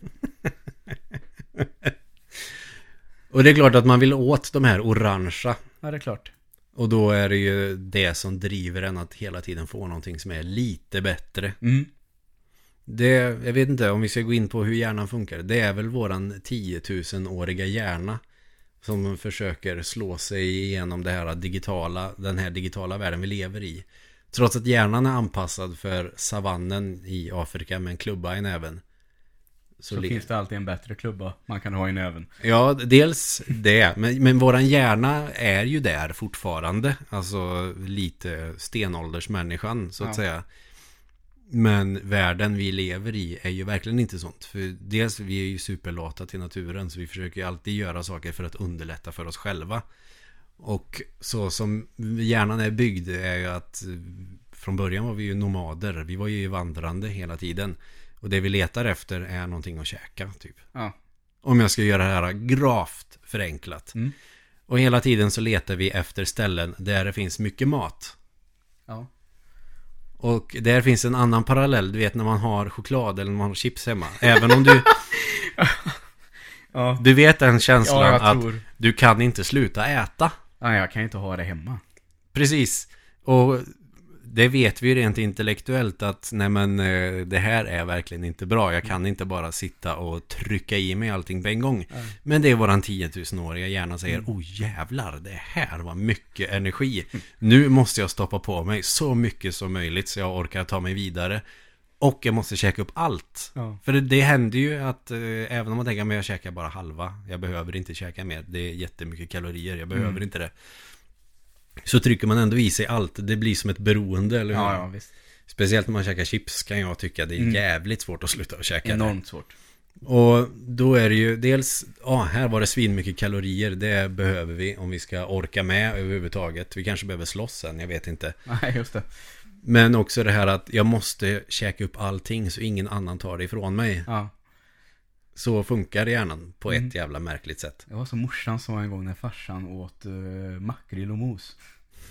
Och det är klart att man vill åt de här orangea. Ja, det är klart. Och då är det ju det som driver en att hela tiden få någonting som är lite bättre. Mm. Det, jag vet inte om vi ska gå in på hur hjärnan funkar. Det är väl våran 10 000-åriga hjärna som försöker slå sig igenom det här digitala, den här digitala världen vi lever i. Trots att hjärnan är anpassad för savannen i Afrika med en klubba i näven. Så, Så, finns det alltid en bättre klubba man kan ha i näven. Ja, dels det. Men, men våran hjärna är ju där fortfarande. Alltså lite stenåldersmänniskan så att Ja. säga. Men världen vi lever i är ju verkligen inte sånt. För dels vi är ju superlata till naturen så vi försöker ju alltid göra saker för att underlätta för oss själva. Och så som hjärnan är byggd är ju att från början var vi ju nomader. Vi var ju vandrande hela tiden. Och det vi letar efter är någonting att käka typ. Ja. Om jag ska göra det här gravt förenklat. Mm. Och hela tiden så letar vi efter ställen där det finns mycket mat. Ja. Och där finns en annan parallell, du vet när man har choklad eller när man har chips hemma. Även om du, Ja. du vet den känslan Ja, att tror. du kan inte sluta äta. Ja, jag kan inte ha det hemma. Precis. Och det vet vi ju rent intellektuellt att nej men eh, det här är verkligen inte bra. Jag kan inte bara sitta och trycka i mig allting på en gång. Nej. Men det är våran 10 000-åriga hjärna säger Oh jävlar, det här var mycket energi. Nu måste jag stoppa på mig så mycket som möjligt så jag orkar ta mig vidare. Och jag måste käka upp allt. Ja. För det, det händer ju att eh, även om man tänker att jag käkar bara halva. Jag behöver inte käka mer. Det är jättemycket kalorier. Jag behöver Mm. inte det. Så trycker man ändå i sig allt. Det blir som ett beroende, eller hur? Ja, ja, visst. Speciellt när man käkar chips kan jag tycka det är Mm. jävligt svårt att sluta att käka det. Enormt svårt. Och då är det ju dels, ja här var det svin mycket kalorier, det behöver vi om vi ska orka med överhuvudtaget. Vi kanske behöver slåss sen, jag vet inte. Nej, just det. Men också det här att jag måste käka upp allting så ingen annan tar det ifrån mig. Ja. Så funkar hjärnan på ett Mm. jävla märkligt sätt. Det var som morsan sa en gång när farsan åt uh, makrill och mos.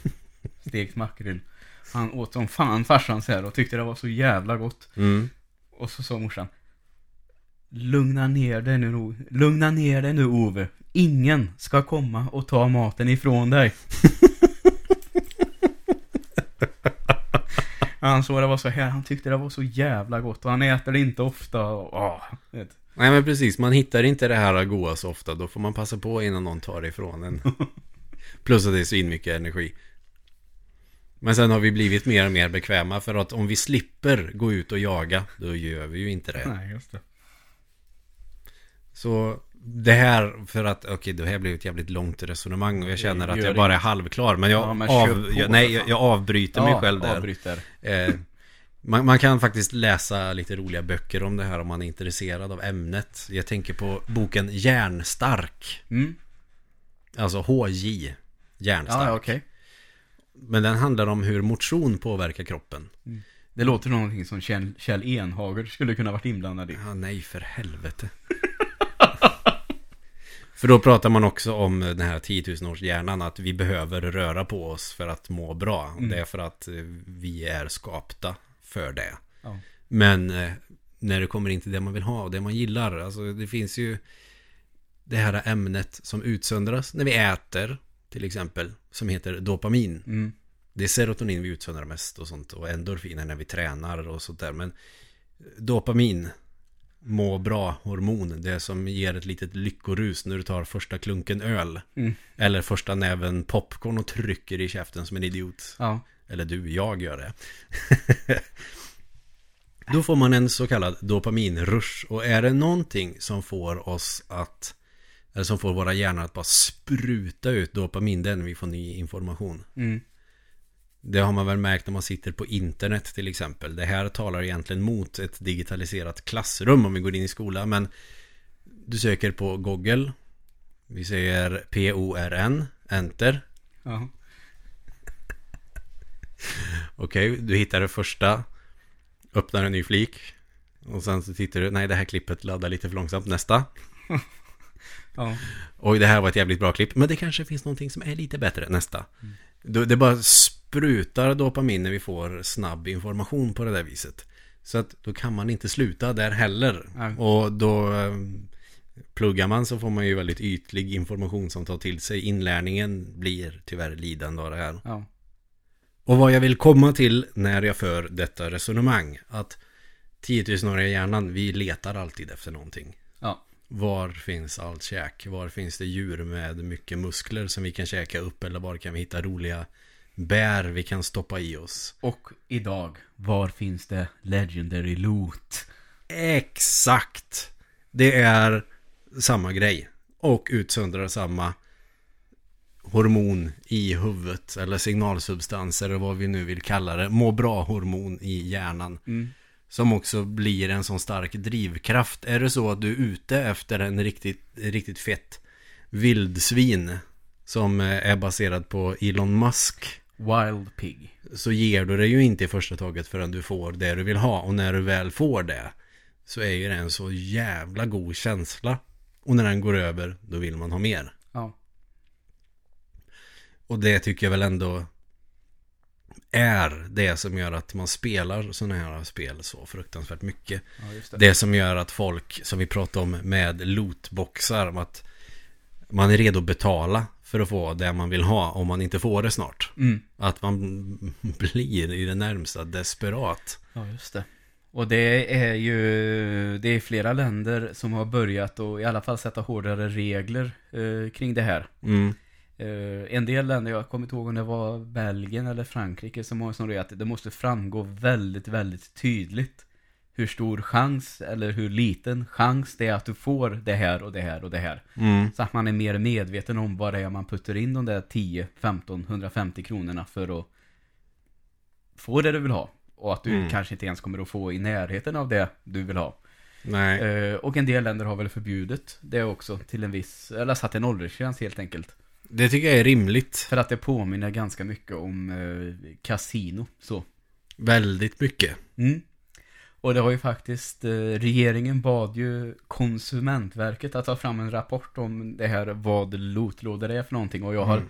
Stekt makrill. Han åt som fan farsan så här och tyckte det var så jävla gott. Mm. Och så sa morsan Lugna ner dig nu, O- lugna ner dig nu Ove. Ingen ska komma och ta maten ifrån dig. han såg det var så här, han tyckte det var så jävla gott och han äter det inte ofta och, åh, vet. Nej men precis, man hittar inte det här goa så ofta. Då får man passa på innan någon tar det ifrån en. Plus att det är svin mycket energi. Men sen har vi blivit mer och mer bekväma för att om vi slipper gå ut och jaga, då gör vi ju inte det. Nej, just det. Så det här, för att, okej det här blev ett jävligt långt resonemang och jag känner att jag bara är halvklar. Men jag, Ja, men av, jag, nej, jag, jag avbryter mig själv där. avbryter. Eh, man, man kan faktiskt läsa lite roliga böcker om det här om man är intresserad av ämnet. Jag tänker på boken Järnstark. Mm. Alltså HJ. Järnstark. Ja, okej. Men den handlar om hur motion påverkar kroppen. Det låter någonting som Kjell, Kjell Enhager skulle kunna varit inblandad i. Ja, nej för helvete. för då pratar man också om den här 10 000 års hjärnan att vi behöver röra på oss för att må bra. Mm. Det är för att eh, vi är skapta för det. Ja. Men eh, när det kommer in till det man vill ha och det man gillar. Alltså det finns ju det här ämnet som utsöndras när vi äter till exempel. Som heter dopamin. Mm. Det är serotonin vi utsöndrar mest och sånt. Och endorfiner när vi tränar och sånt där. Men dopamin, må bra hormon. Det som ger ett litet lyckorus när du tar första klunken öl. Mm. Eller första näven popcorn och trycker i käften som en idiot. Ja. Eller du, jag gör det. Då får man en så kallad dopaminrush. Och är det någonting som får oss att eller som får våra hjärnor att bara spruta ut dopamin, det är när vi får ny information. Mm. Det har man väl märkt när man sitter på internet till exempel. Det här talar egentligen mot ett digitaliserat klassrum om vi går in i skolan. Men du söker på Google. Vi säger P-O-R-N, enter. Ja. Okej, du hittar det första. Öppnar en ny flik. Och sen så tittar du, nej det här klippet laddar lite för långsamt. Nästa. Ja. Oj, det här var ett jävligt bra klipp. Men det kanske finns någonting som är lite bättre. Nästa. Då, det bara sprutar dopamin när vi får snabb information på det där viset. Så att då kan man inte sluta där heller. Nej. Och då eh, pluggar man så får man ju väldigt ytlig information som tar till sig. Inlärningen blir tyvärr lidande av det här. Ja. Och vad jag vill komma till när jag för detta resonemang. Att 10 000-åriga hjärnan, vi letar alltid efter någonting. Ja. Var finns allt käk? Var finns det djur med mycket muskler som vi kan käka upp? Eller var kan vi hitta roliga bär vi kan stoppa i oss? Och idag, var finns det Legendary Loot? Exakt! Det är samma grej. Och utsöndrar samma hormon i huvudet. Eller signalsubstanser eller vad vi nu vill kalla det. Må bra hormon i hjärnan. Mm. Som också blir en sån stark drivkraft. Är det så att du är ute efter en riktigt, riktigt fett vildsvin som eh, är baserad på Elon Musk Wild Pig. så ger du det ju inte i första taget förrän du får det du vill ha. Och när du väl får det så är ju det en så jävla god känsla. Och när den går över, då vill man ha mer. Och det tycker jag väl ändå är det som gör att man spelar sådana här spel så fruktansvärt mycket. Ja, det. Det som gör att folk, som vi pratade om med lootboxar, om att man är redo att betala för att få det man vill ha om man inte får det snart. Mm. Att man blir i det närmsta desperat. Ja, just det. Och det är ju, det är flera länder som har börjat att i alla fall sätta hårdare regler eh, kring det här. Mm. Eh, en del länder, jag kommer inte ihåg om det var Belgien eller Frankrike som har som det att det måste framgå väldigt, väldigt tydligt hur stor chans eller hur liten chans det är att du får det här och det här och det här. Mm. Så att man är mer medveten om vad det är man puttar in de där 10, 15, 150 kronorna för att få det du vill ha. Och att du Mm. kanske inte ens kommer att få i närheten av det du vill ha. Nej. Eh, och en del länder har väl förbjudit det också till en viss, eller satt en åldersgräns helt enkelt. Det tycker jag är rimligt. För att det påminner ganska mycket om eh, kasino, så. Väldigt mycket. Mm. Och det har ju faktiskt, eh, regeringen bad ju Konsumentverket att ta fram en rapport om det här vad lootlådor är för någonting. Och jag har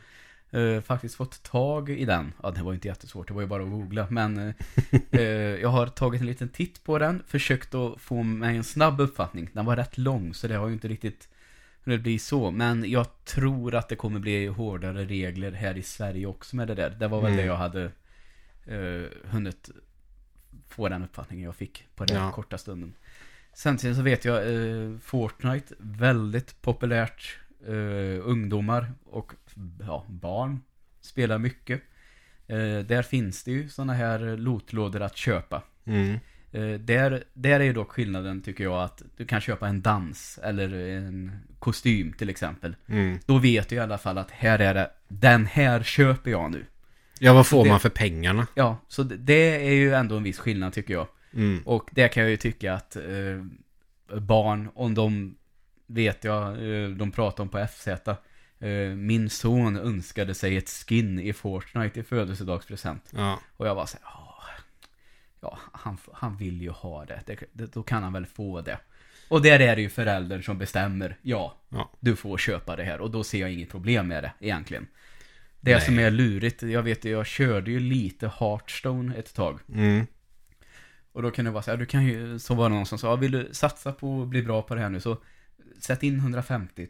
Mm. eh, faktiskt fått tag i den. Ja, det var inte jättesvårt, det var ju bara att googla. Men eh, eh, jag har tagit en liten titt på den, försökt att få mig en snabb uppfattning. Den var rätt lång, så det har ju inte riktigt hunnit bli så. Men jag tror att det kommer bli hårdare regler här i Sverige också med det där. Det var väl Mm. det jag hade eh, hunnit få den uppfattningen jag fick på den Ja. korta stunden. Samtidigt så vet jag, eh, Fortnite, väldigt populärt. Eh, ungdomar och ja, barn spelar mycket. Där finns det ju sådana här lootlådor att köpa. Mm. Eh, där, där är ju dock skillnaden tycker jag att du kan köpa en dans eller en kostym till exempel. Mm. Då vet du i alla fall att här är det, den här köper jag nu. Ja, vad får Det- man för pengarna? Ja, så det- det är ju ändå en viss skillnad tycker jag. Mm. Och det kan jag ju tycka att eh, barn, om de vet jag, eh, de pratar om på FZ. Eh, min son önskade sig ett skin i Fortnite i födelsedagspresent. Ja. Och jag var så här, "Ja, han, han vill ju ha det. det, det. Då kan han väl få det. Och där är det ju föräldern som bestämmer, ja, Ja. du får köpa det här. Och då ser jag inget problem med det egentligen. Det Nej. som är lurigt, jag vet jag körde ju lite Hearthstone ett tag. Mm. Och då kan det vara så här, du kan ju, så var det någon som sa, vill du satsa på att bli bra på det här nu så sätt in 150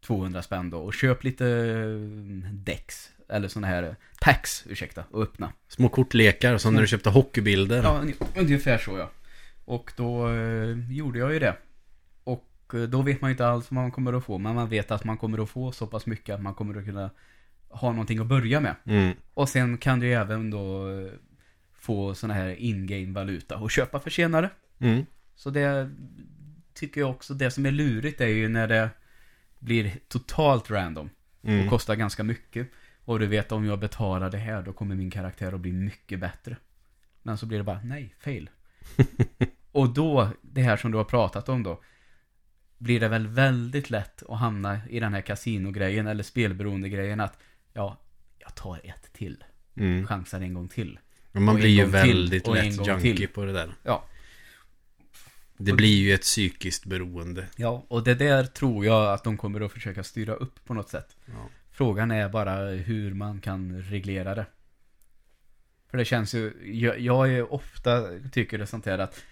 200 spänn då och köp lite eh, Dex eller sådana här packs, ursäkta, och öppna. Små kortlekar som när du köpte hockeybilder. Ja, unge- ungefär så ja. Och då eh, gjorde jag ju det. Och eh, då vet man ju inte alls vad man kommer att få, men man vet att man kommer att få så pass mycket att man kommer att kunna ha någonting att börja med. Mm. Och sen kan du ju även då eh, få sådana här in-game valuta och köpa för senare. Mm. Så det tycker jag också, det som är lurigt är ju när det blir totalt random och Mm. kostar ganska mycket. Och du vet om jag betalar det här då kommer min karaktär att bli mycket bättre. Men så blir det bara, nej, fail. och då, det här som du har pratat om då, blir det väl väldigt lätt att hamna i den här kasinogrejen eller spelberoende-grejen att, ja, jag tar ett till. Mm. Chansar en gång till. Men man blir ju väldigt lätt junkie till. på det där. Ja. Det Och- blir ju ett psykiskt beroende. Ja, och det där tror jag att de kommer att försöka styra upp på något sätt. Ja. Frågan är bara hur man kan reglera det. För det känns ju, jag, jag är ofta, tycker det sånt här att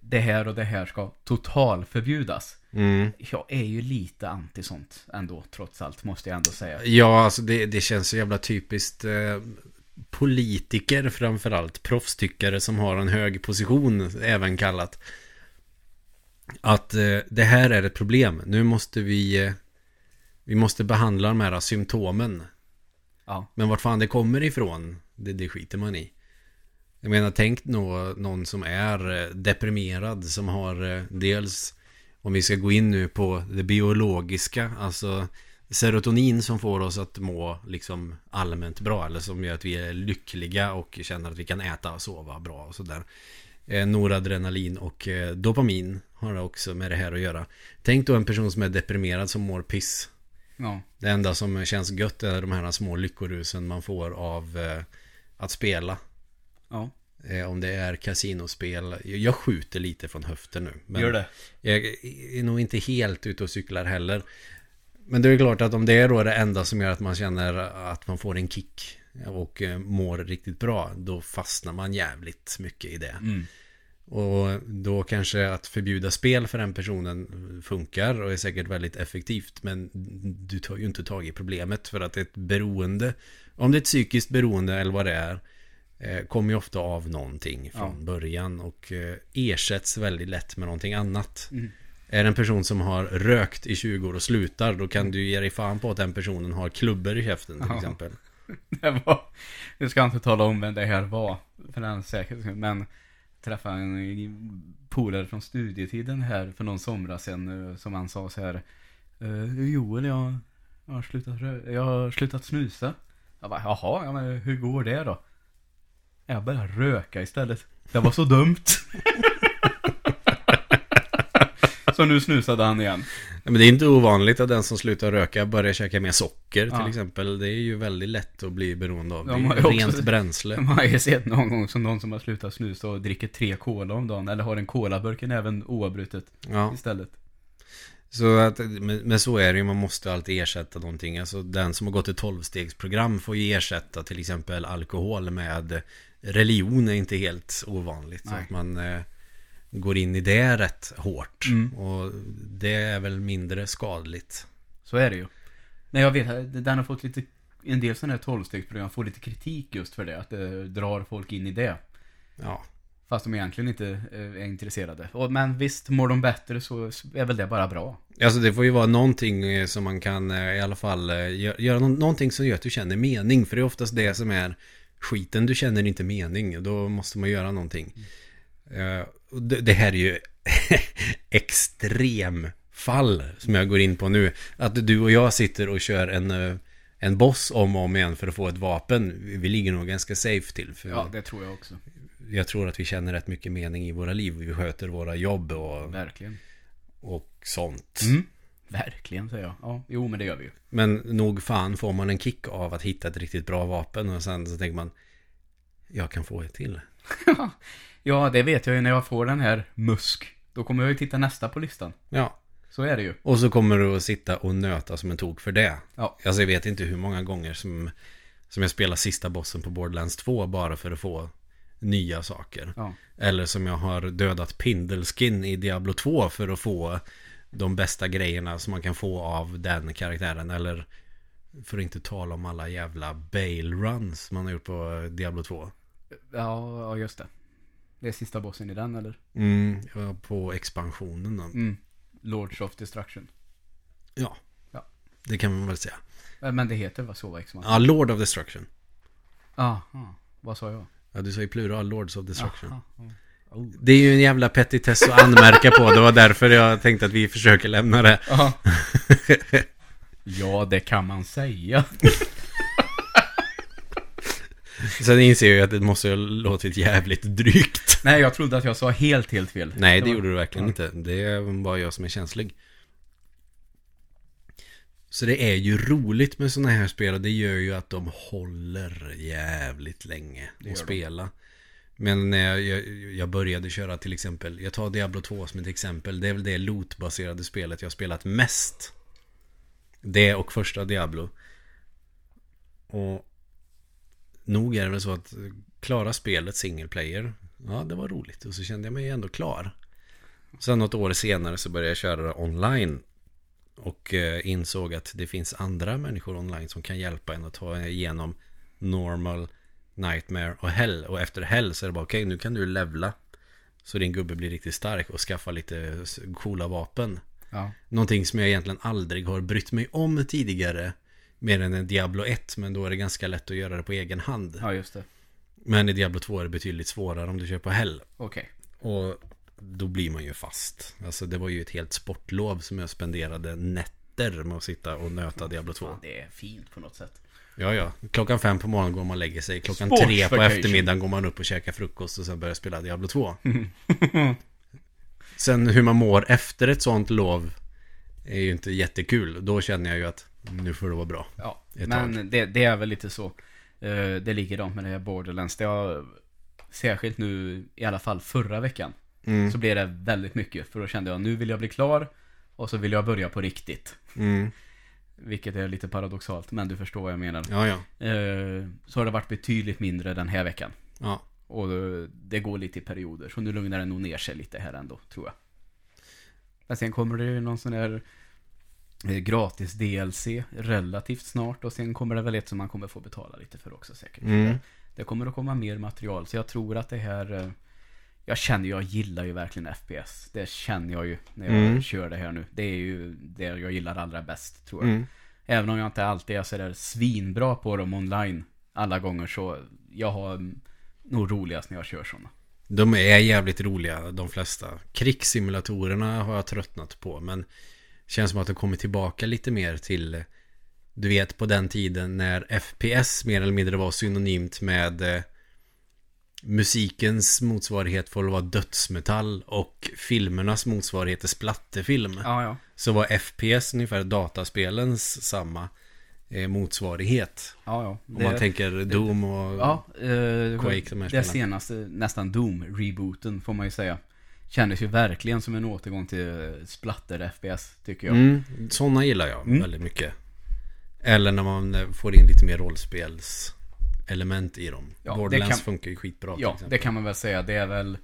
det här och det här ska totalförbjudas. Mm. Jag är ju lite anti sånt ändå, trots allt, måste jag ändå säga. Ja, alltså det, det känns så jävla typiskt eh, politiker framförallt. Proffstyckare som har en hög position, även kallat. Att eh, det här är ett problem. Nu måste vi... Eh, vi måste behandla de här symptomen. Ja, Men vart fan det kommer ifrån, det, det skiter man i. Jag menar, tänk nå, någon som är eh, deprimerad, som har eh, dels, om vi ska gå in nu på det biologiska, alltså serotonin som får oss att må liksom allmänt bra, eller som gör att vi är lyckliga och känner att vi kan äta och sova bra och sådär. Eh, noradrenalin och dopamin har också med det här att göra. Tänk då en person som är deprimerad som mår piss. Ja, Det enda som känns gött är de här små lyckorusen man får av eh, att spela. ja. Eh, om det är kasinospel. Jag skjuter lite från höften nu. Men Gör det. Jag är nog inte helt ute och cyklar heller. Men det är klart att om det är då det enda som gör att man känner att man får en kick och eh, mår riktigt bra, då fastnar man jävligt mycket i det. Mm. Och då kanske att förbjuda spel för den personen funkar och är säkert väldigt effektivt. Men du tar ju inte tag i problemet för att ett beroende, om det är ett psykiskt beroende eller vad det är, eh, kommer ju ofta av någonting från Ja. början och eh, ersätts väldigt lätt med någonting annat. Mm. Är det en person som har rökt i 20 år och slutar, då kan du ge dig fan på att den personen har klubbor i käften till Ja. exempel. Det var, nu ska jag inte tala om vem det här var, för den säkerhets skull, men träffade en polare från studietiden här för någon somras sedan, eh, som han sa så här. "Eh, Joel, jag, jag, har slutat, rö- jag har slutat snusa. Jag bara, jaha, ja, men hur går det då? Jag började röka istället. Det var så dumt. Så nu snusade han igen. Men det är inte ovanligt att den som slutar röka börjar käka mer socker till Ja. exempel. Det är ju väldigt lätt att bli beroende av. Det De är ju ju också- rent bränsle. Man har ju sett någon gång som någon som har slutat snusa och dricker tre cola om dagen. Eller har en colaburken även oavbrutet Ja, istället. så att, men, så är det ju. Man måste alltid ersätta någonting. Alltså den som har gått ett 12-stegsprogram får ju ersätta till exempel alkohol med religion är inte helt ovanligt. Så Nej. att man eh, går in i det rätt hårt. Mm. Och det är väl mindre skadligt. Så är det ju. Nej, jag vet, den har fått lite, en del sådana här tolvstegsprogram får lite kritik just för det. Att det drar folk in i det. Ja, Fast de egentligen inte eh, är intresserade. Men visst, mår de bättre så är väl det bara bra. Alltså det får ju vara någonting eh, som man kan eh, i alla fall gö- göra nå- någonting som gör att du känner mening. För det är oftast det som är skiten. Du känner inte mening. Då måste man göra någonting. Och det, det här är ju extremfall som jag går in på nu. Att du och jag sitter och kör en, eh, en boss om och om igen för att få ett vapen. Vi ligger nog ganska safe till. För Ja, det tror jag också. jag tror att vi känner rätt mycket mening i våra liv. Vi sköter våra jobb och, Verkligen. och sånt. Mm. Verkligen, säger jag. Ja, jo, men det gör vi ju. Men nog fan får man en kick av att hitta ett riktigt bra vapen och sen så tänker man Jag kan få ett till. ja, det vet jag ju när jag får den här musk. Då kommer jag ju titta nästa på listan. Ja. Så är det ju. Och så kommer du att sitta och nöta som en tok för det. Ja. Alltså jag vet inte hur många gånger som, som jag spelar sista bossen på Borderlands 2 bara för att få nya saker. Ja. Eller som jag har dödat Pindelskin i Diablo 2 för att få de bästa grejerna som man kan få av den karaktären. Eller för att inte tala om alla jävla bail runs man har gjort på Diablo 2. Ja, ja, just det. Det är sista bossen i den, eller? Mm, ja, på expansionen då. Mm. Lords of Destruction. Ja. Ja. Det kan man väl säga. Eh, Men det heter vad så, va? expansion? Ja, Lord of Destruction. Ah, ah. Vad sa jag? Ja, du sa ju plural, Lords of Destruction. Ah, ah. Oh. Det är ju en jävla petitess att anmärka på. Det var därför jag tänkte att vi försöker lämna det. Aha. ja, det kan man säga. Sen inser jag ju att det måste ha låtit jävligt drygt. Nej, jag trodde att jag sa helt, helt fel. Nej, det var- gjorde du verkligen Ja. inte. Det är bara jag som är känslig. Så det är ju roligt med sådana här spel och det gör ju att de håller jävligt länge Det att de. spela. Men när jag, jag, började köra till exempel, jag tar Diablo 2 som ett exempel, det är väl det loot-baserade spelet jag har spelat mest. Det och första Diablo. Och nog är det väl så att klara spelet single player, ja det var roligt och så kände jag mig ändå klar. Sen något år senare så började jag köra online. Och eh, insåg att det finns andra människor online som kan hjälpa en att ta igenom normal, nightmare och hell. Och efter hell så är det bara okej, nu kan du levla. Så din gubbe blir riktigt stark och skaffa lite coola vapen. Ja. Någonting som jag egentligen aldrig har brytt mig om tidigare. Mer än en Diablo 1, men då är det ganska lätt att göra det på egen hand. ja, just det. Men i Diablo 2 är det betydligt svårare om du kör på hell. Okej. Och då blir man ju fast. Alltså det var ju ett helt sportlov som jag spenderade nätter med att sitta och nöta Diablo 2. Fan, det är fint på något sätt. Ja, ja. Klockan fem på morgonen går man och lägger sig. Klockan tre på vacation. eftermiddagen går man upp och käkar frukost och sen börjar spela Diablo 2. Sen hur man mår efter ett sånt lov är ju inte jättekul. Då känner jag ju att nu får det vara bra. Ja, Ett men det, det är väl lite så. Eh, det är likadant med det här Borderlands. Det har, särskilt nu, i alla fall förra veckan, Mm. så blev det väldigt mycket. För då kände jag, nu vill jag bli klar. Och så vill jag börja på riktigt. Mm. Vilket är lite paradoxalt, men du förstår vad jag menar. Ja, ja. Eh, så har det varit betydligt mindre den här veckan. Ja. Och eh, det går lite i perioder. Så nu lugnar det nog ner sig lite här ändå, tror jag. Men sen kommer det ju någon sån där gratis DLC relativt snart. Och sen kommer det väl ett som man kommer få betala lite för också säkert. Mm. Det kommer att komma mer material. Så jag tror att det här... eh, Jag känner, jag gillar ju verkligen FPS. Det känner jag ju när jag Mm. kör det här nu. Det är ju det jag gillar allra bäst, tror jag. Mm. Även om jag inte alltid är sådär svinbra på dem online alla gånger så jag har mm, nog roligast när jag kör sådana. De är jävligt roliga, de flesta. Krigssimulatorerna har jag tröttnat på, men känns som att de kommer tillbaka lite mer till, du vet, på den tiden när FPS mer eller mindre var synonymt med eh, musikens motsvarighet får vara dödsmetall och filmernas motsvarighet är splatterfilm. Ja, ja. Så var FPS ungefär dataspelens samma eh, motsvarighet. Ja, ja. Om man tänker Doom och... Ja, eh, Quake, de här det spelen. senaste, nästan Doom-rebooten får man ju säga. Kändes ju verkligen som en återgång till splatter-FPS, tycker jag. Mm, sådana gillar jag Mm. väldigt mycket. Eller när man eh, får in lite mer rollspels element i dem. Ja, Borderlands kan- funkar ju skitbra Ja, det kan man väl säga. Det är väl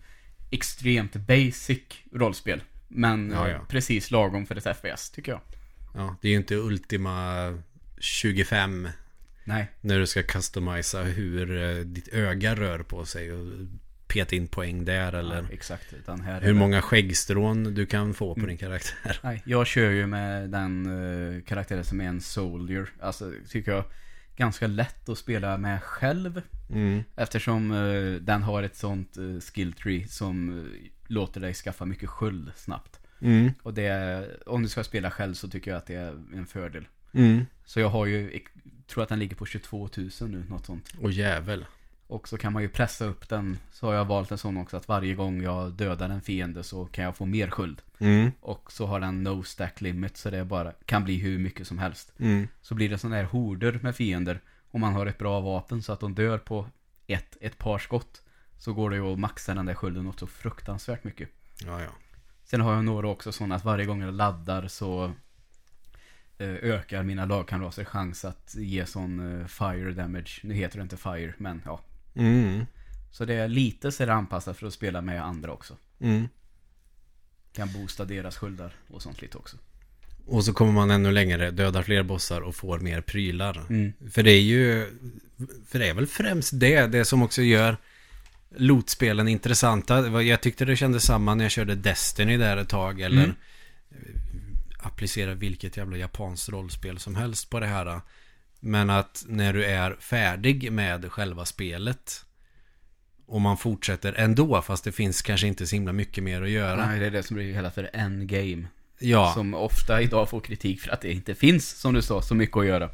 extremt basic rollspel. Men Ja, eh, ja. precis lagom för ett FPS, tycker jag. Ja, det är ju inte Ultima 25 Nej. när du ska customisa hur eh, ditt öga rör på sig och peta in poäng där eller Ja, exakt. Hur många skäggstrån du kan få på Mm. din karaktär. Nej, jag kör ju med den uh, karaktären som är en soldier. Alltså, tycker jag ganska lätt att spela med själv. Mm. Eftersom eh, den har ett sånt uh, skill tree som eh, låter dig skaffa mycket sköld snabbt. Mm. Och det, om du ska spela själv så tycker jag att det är en fördel. Mm. Så jag har ju, jag tror att den ligger på 22 000 nu, något sånt. Och jävel. Och så kan man ju pressa upp den. Så har jag valt en sån också att varje gång jag dödar en fiende så kan jag få mer sköld. Mm. Och så har den no stack limit så det bara kan bli hur mycket som helst. Mm. Så blir det sådana här horder med fiender. Om man har ett bra vapen så att de dör på ett, ett par skott. Så går det ju att maxa den där skölden något så fruktansvärt mycket. Ja, ja. Sen har jag några också sådana att varje gång jag laddar så eh, ökar mina lagkamraters chans att ge sån eh, fire damage. Nu heter det inte fire, men ja. Mm. Så det är lite så är det anpassat för att spela med andra också. Mm. Kan boosta deras sköldar och sånt lite också. Och så kommer man ännu längre, dödar fler bossar och får mer prylar. Mm. För det är ju, för det är väl främst det, det som också gör lootspelen intressanta. Jag tyckte det kändes samma när jag körde Destiny där ett tag, eller Mm. applicera vilket jävla japanskt rollspel som helst på det här. Men att när du är färdig med själva spelet och man fortsätter ändå, fast det finns kanske inte så himla mycket mer att göra. Nej, det är det som blir kallat för endgame. Ja, Som ofta idag får kritik för att det inte finns, som du sa, så mycket att göra.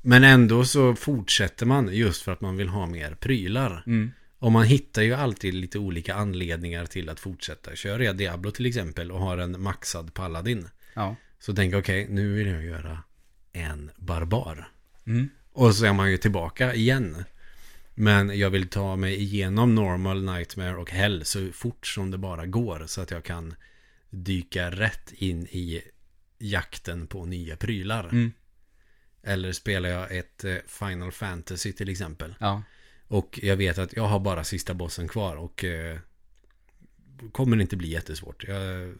men ändå så fortsätter man just för att man vill ha mer prylar. Mm. Och man hittar ju alltid lite olika anledningar till att fortsätta. Kör jag Diablo till exempel och har en maxad paladin. Ja. Så tänker jag okej, nu vill jag göra en barbar. Mm. Och så är man ju tillbaka igen. Men jag vill ta mig igenom normal, nightmare och hell så fort som det bara går. Så att jag kan dyka rätt in i jakten på nya prylar. Mm. Eller spelar jag ett eh, Final Fantasy till exempel. Ja. Och jag vet att jag har bara sista bossen kvar och eh, kommer inte bli jättesvårt. Jag,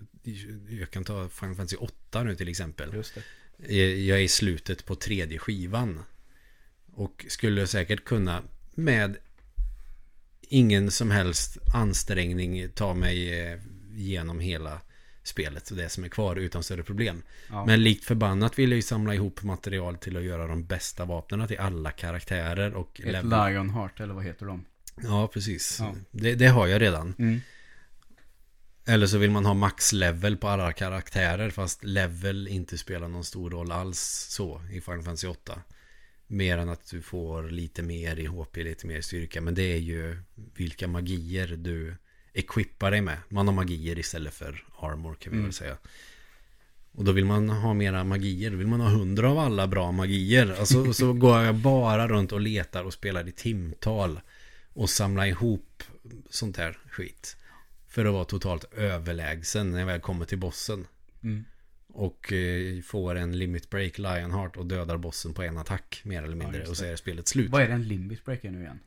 jag kan ta Final Fantasy 8 nu till exempel. Just det. Jag är i slutet på tredje skivan. Och skulle säkert kunna med ingen som helst ansträngning ta mig eh, igenom hela spelet och det som är kvar utan större problem. Ja. Men likt förbannat vill jag ju samla ihop material till att göra de bästa vapnen till alla karaktärer och Ett level- Lionheart, eller vad heter de? Ja, precis. Ja. Det, det har jag redan. Mm. Eller så vill man ha max level på alla karaktärer fast level inte spelar någon stor roll alls så i Final Fantasy 8. Mer än att du får lite mer i HP, lite mer styrka. Men det är ju vilka magier du equippar dig med. Man har magier istället för armor kan vi Mm. väl säga. Och då vill man ha mera magier. Då vill man ha hundra av alla bra magier. Alltså, så går jag bara runt och letar och spelar i timtal. Och samlar ihop sånt här skit. För att vara totalt överlägsen när jag väl kommer till bossen. Mm. Och eh, får en limit break Lionheart och dödar bossen på en attack mer eller mindre. just och så är spelet slut. Vad är det en limit breaker nu igen?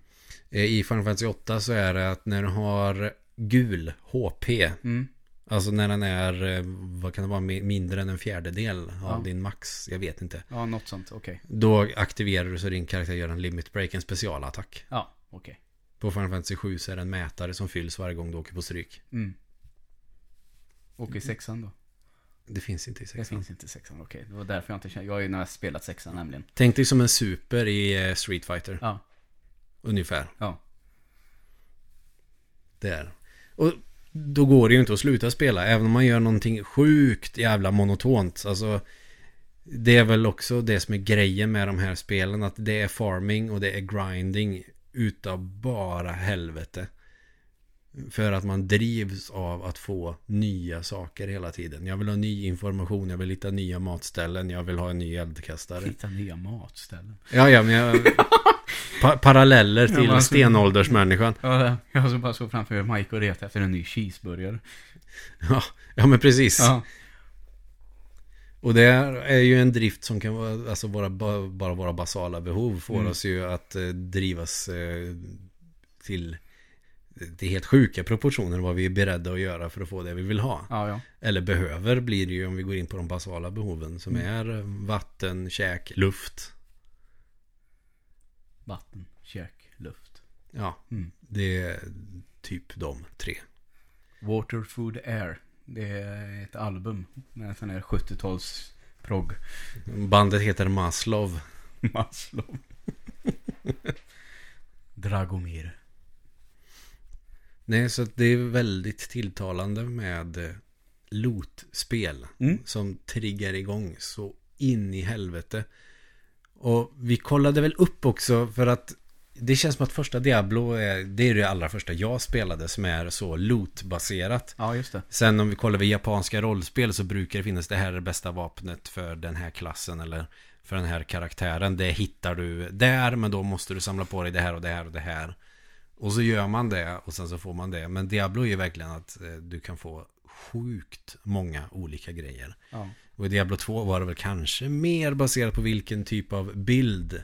Eh, I Final Fantasy 8 så är det att när du har gul HP. Mm. Alltså när den är, eh, vad kan det vara, mi- mindre än en fjärdedel av Ja. din max. Jag vet inte. Ja, något sånt. Okej. Då aktiverar du så din karaktär gör en limit break, en specialattack. Ja, okej. På Final Fantasy 7 så är det en mätare som fylls varje gång du åker på stryk. Mm. Och i sexan då? Det finns inte i Det sexan. finns inte i sexan, okej. Det var därför jag inte kände... Jag har ju när spelat sexan nämligen. Tänk dig som en super i eh, Street Fighter. Ja. Ungefär. Ja. Där. Och då går det ju inte att sluta spela. Även om man gör någonting sjukt jävla monotont. Alltså. Det är väl också det som är grejen med de här spelen. Att det är farming och det är grinding. Utav bara helvete. För att man drivs av att få nya saker hela tiden. Jag vill ha ny information, jag vill hitta nya matställen, jag vill ha en ny eldkastare. Hitta nya matställen. Ja, ja, men jag... Pa paralleller till Ja, stenåldersmänniskan. Ja, jag så bara så framför Mike och reta efter en ny cheeseburgare. Ja, ja men precis. Ja. Och det är ju en drift som kan vara, alltså våra, ba- bara våra basala behov får Mm. oss ju att eh, drivas eh, till, till helt sjuka proportioner vad vi är beredda att göra för att få det vi vill ha. Ja, ja. Eller behöver blir det ju om vi går in på de basala behoven som Mm. är eh, vatten, käk, luft. Vatten, kök, luft. Ja, Mm. det är typ de tre. Water, food, air. Det är ett album med en sån här 70-tals progg. Bandet heter Maslow. Maslow. Dragomir. Nej, så det är väldigt tilltalande med eh, loot-spel Mm. som triggar igång så in i helvete. Och vi kollade väl upp också för att det känns som att första Diablo är det, är det allra första jag spelade som är så loot-baserat. Ja, just det. Sen om vi kollar vid japanska rollspel så brukar det finnas det här är det bästa vapnet för den här klassen eller för den här karaktären. Det hittar du där men då måste du samla på dig det här och det här och det här. Och så gör man det och sen så får man det. Men Diablo är ju verkligen att eh, du kan få sjukt många olika grejer. Ja. Och i Diablo 2 var det väl kanske mer baserat på vilken typ av bild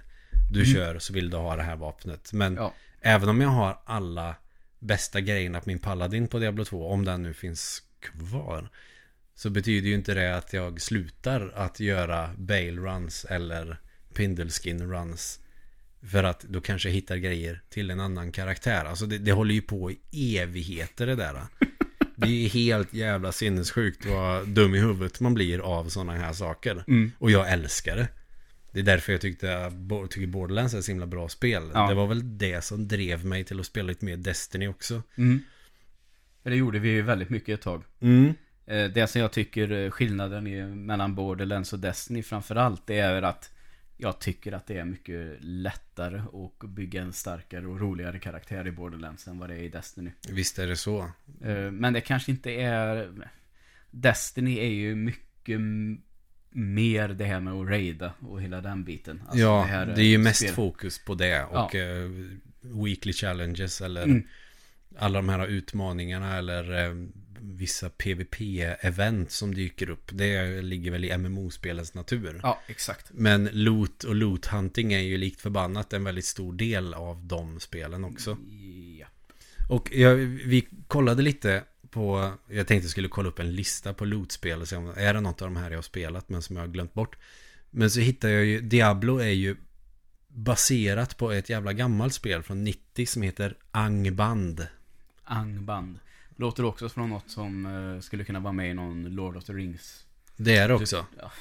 du kör så vill du ha det här vapnet. Men Ja. även om jag har alla bästa grejerna på min paladin på Diablo 2, om den nu finns kvar, så betyder ju inte det att jag slutar att göra bail runs eller pindleskin runs. För att då kanske jag hittar grejer till en annan karaktär. Alltså det, det håller ju på i evigheter det där. Det är ju helt jävla sinnessjukt vad dum i huvudet man blir av sådana här saker. Mm. Och jag älskar det. Det är därför jag tyckte, tycker Borderlands är ett så himla bra spel. Ja. Det var väl det som drev mig till att spela lite mer Destiny också. Mm. Det gjorde vi ju väldigt mycket ett tag. Mm. Eh, Det som jag tycker eh, skillnaden är mellan Borderlands och Destiny framförallt det är att jag tycker att det är mycket lättare att bygga en starkare och roligare karaktär i Borderlands än vad det är i Destiny. Visst är det så. Eh, Men det kanske inte är... Destiny är ju mycket mer det här med att raida och hela den biten. Alltså ja, här, det är ju eh, mest spel- fokus på det. Och eh, weekly challenges eller Mm. alla de här utmaningarna eller eh, vissa PVP-event som dyker upp. Det ligger väl i MMO-spelens natur. Ja, exakt. Men loot och loot-hunting är ju likt förbannat en väldigt stor del av de spelen också. Ja. Och jag, vi kollade lite på, jag tänkte jag skulle kolla upp en lista på lootspel och se om är det något av de här jag har spelat men som jag har glömt bort. Men så hittade jag ju, Diablo är ju baserat på ett jävla gammalt spel från 90 som heter Angband. Angband. Låter också från något som eh, skulle kunna vara med i någon Lord of the Rings. Det är det också. Ja.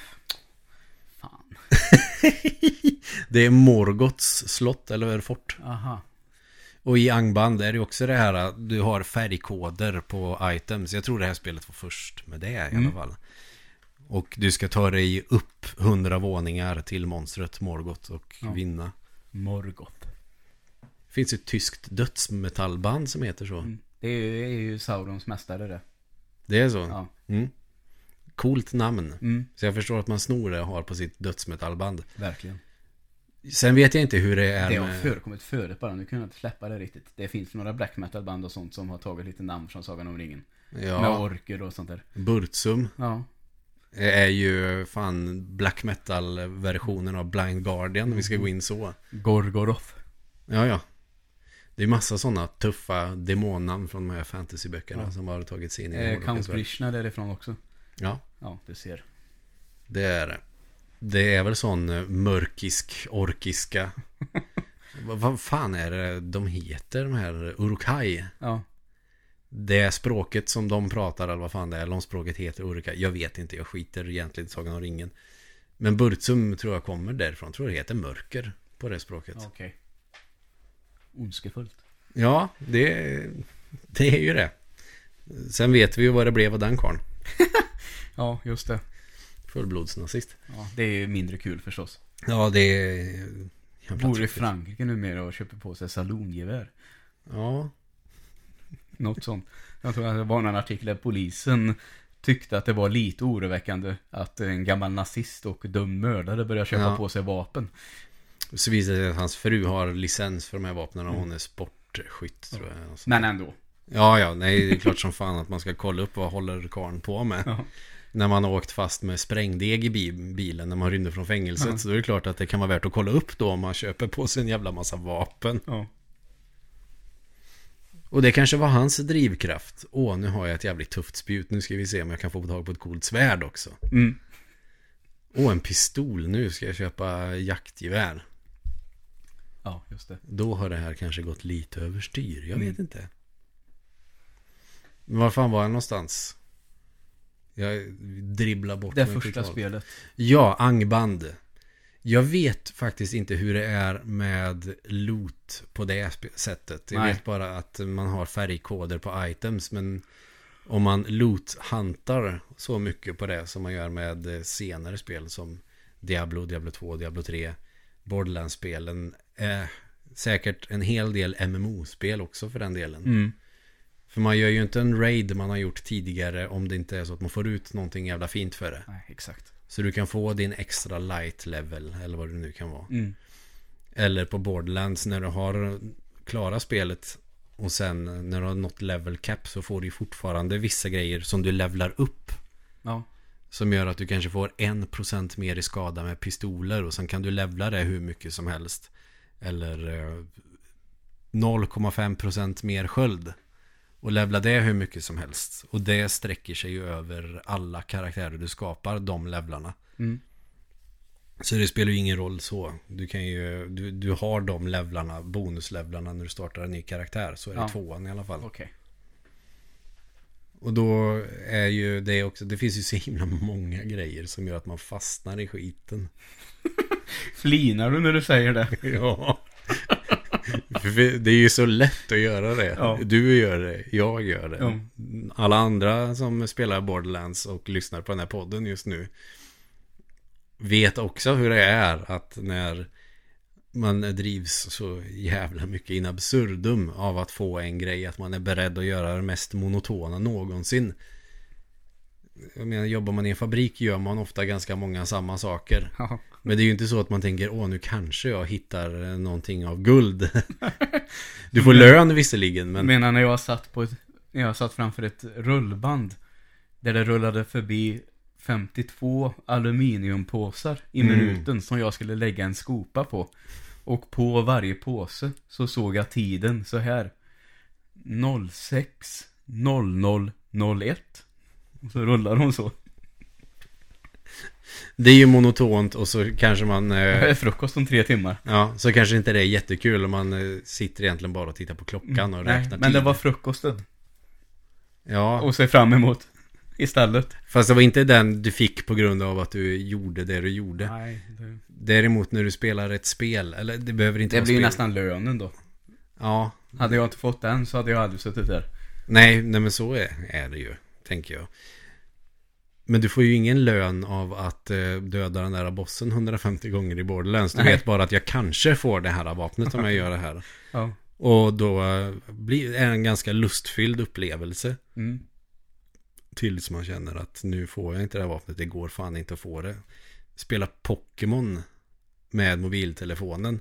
Fan. Det är Morgoths slott eller fort. Aha. Och i Angband är det också det här att du har färgkoder på items. Jag tror det här spelet var först med det i alla Mm. fall. Och du ska ta dig upp hundra våningar till monstret Morgoth och Ja. vinna. Morgoth. Det finns ett tyskt dödsmetallband som heter så. Mm. Det är ju, är ju Saurons mästare det. Det är så? Ja. Mm. Coolt namn. Mm, Så jag förstår att man snor det och har på sitt dödsmetallband. verkligen. Sen vet jag inte hur det är Det har med... förekommit förut bara, nu kan jag inte släppa det riktigt. Det finns några black metal band och sånt som har tagit lite namn från Sagan om ringen. Med Ja, orker och sånt där. Burzum Ja. är ju fan black metal-versionen av Blind Guardian. om Vi ska gå in så. Gorgoroth. Ja, ja. Det är massa sådana tuffa demonnamn från de här fantasyböckerna Ja. som har tagits in i Eh, Count. Krishna därifrån också. Ja, Ja, du ser. det är det. Det är väl sån eh, mörkisk, orkiska. vad, fan är det de heter, de här Urukai? Ja. Det språket som de pratar, eller vad fan det är, eller om språket heter Urukai. Jag vet inte, jag skiter egentligen i Sagan om ringen. Men Burzum tror jag kommer därifrån. Tror det heter mörker på det språket. Okej. Ondskefullt. Ja, det, det är ju det. Sen vet vi ju vad det blev av den karln. Ja, just det. Fullblodsnazist. Ja, det är ju mindre kul förstås. Ja, det är... Bor i. Frankrike numera och köper på sig salongevär. Ja, Något sånt. Jag tror att det var någon artikel där polisen tyckte att det var lite oroväckande att en gammal nazist och dum mördare började köpa Ja. på sig vapen. så visar det sig att hans fru har licens för de här vapnen och hon är sportskytt tror jag. Men ändå. Ja, ja, nej, det är klart som fan att man ska kolla upp vad håller karln på med. Ja. När man har åkt fast med sprängdeg i bi- bilen när man rymde från fängelset. Ja. Så då är det klart att det kan vara värt att kolla upp då om man köper på sig en jävla massa vapen. Ja. Och det kanske var hans drivkraft. Åh, nu har jag ett jävligt tufft spjut. Nu ska vi se om jag kan få tag på ett coolt svärd också. Mm. Åh, en pistol. Nu ska jag köpa jaktgevär. Ja, just det. Då har det här kanske gått lite överstyr. Jag Mm. vet inte. Var fan var jag någonstans? Jag dribblar bort Det första totalt. spelet. Ja, Angband. Jag vet faktiskt inte hur det är med loot på det sättet. Jag Nej. vet bara att man har färgkoder på items. Men om man loot-hantar så mycket på det som man gör med eh, senare spel som Diablo, Diablo 2, Diablo 3, Borderlands-spelen. Eh, säkert en hel del MMO-spel också för den delen. Mm. För man gör ju inte en raid man har gjort tidigare om det inte är så att man får ut någonting jävla fint för det. Nej, exakt. Så du kan få din extra light level eller vad det nu kan vara. Mm. Eller på Borderlands när du har klarat spelet och sen när du har nått level cap så får du fortfarande vissa grejer som du levlar upp. Ja. Som gör att du kanske får 1% mer i skada med pistoler och sen kan du levla det hur mycket som helst. Eller eh, 0,5% mer sköld. Och levla det hur mycket som helst. Och det sträcker sig ju över alla karaktärer du skapar, de levlarna. Mm. Så det spelar ju ingen roll så. Du kan ju, du, du har de levlarna, bonuslevlarna när du startar en ny karaktär. Så är det Ja. tvåan i alla fall. Okej. Och då är ju det också, det finns ju så himla många grejer som gör att man fastnar i skiten. Flinar du när du säger det? Ja. Det är ju så lätt att göra det. Ja. Du gör det, jag gör det. Ja. Alla andra som spelar Borderlands och lyssnar på den här podden just nu vet också hur det är att när man drivs så jävla mycket in absurdum av att få en grej att man är beredd att göra det mest monotona någonsin. Jag menar, jobbar man i en fabrik gör man ofta ganska många samma saker. Ja. Men det är ju inte så att man tänker, åh nu kanske jag hittar någonting av guld. Du får lön visserligen, men... menar när jag satt på ett, när jag satt framför ett rullband. Där det rullade förbi 52 aluminiumpåsar i Mm. minuten som jag skulle lägga en skopa på. Och på varje påse så såg jag tiden så här. 06 00 01. Och så rullar hon så. Det är ju monotont och så kanske man... Det Eh, frukost om tre timmar. ja, så kanske inte det är jättekul om man eh, sitter egentligen bara och tittar på klockan och Mm. Nej, räknar men det tid. var frukosten. Ja, Och se fram emot. Istället. fast det var inte den du fick på grund av att du gjorde det du gjorde. Nej, det, Däremot när du spelar ett spel, eller det behöver inte det vara blir ju spel. nästan lönen då. Ja, Hade jag inte fått den så hade jag aldrig suttit där. nej, nej men så är, är det ju, tänker jag. Men du får ju ingen lön av att eh, döda den där bossen 150 gånger i Borderlands. Du Nej. vet bara att jag kanske får det här vapnet om jag gör det här. Ja. Och då eh, blir det en ganska lustfylld upplevelse. Mm. Tills man känner att nu får jag inte det här vapnet. Det går fan inte att få det. Spela Pokémon med mobiltelefonen.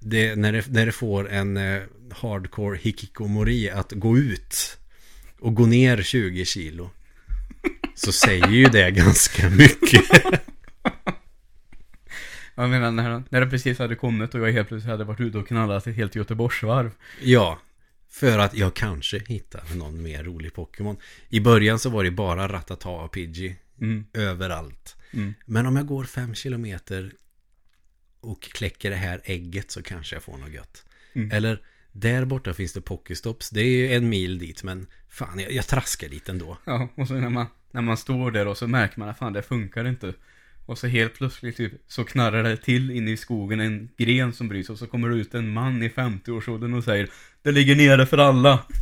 Det, när, det, när det får en eh, hardcore hikikomori att gå ut och gå ner 20 kilo. Så säger ju det ganska mycket. Jag menar när, när det precis hade kommit och jag helt plötsligt hade varit ute och knallat ett helt Göteborgsvarv. Ja, för att jag kanske hittar någon mer rolig Pokémon. I början så var det bara Ratata och Pidgey Mm. överallt. Mm. Men om jag går fem kilometer och kläcker det här ägget så kanske jag får något gött. Mm. Eller där borta finns det Pokéstops. Det är ju en mil dit men fan jag, jag traskar dit ändå. Ja, och så när man, när man står där och så märker man att fan det funkar inte. Och så helt plötsligt typ, så knarrar det till inne i skogen en gren som bryts och så kommer det ut en man i 50-årsåldern och säger Det ligger nere för alla.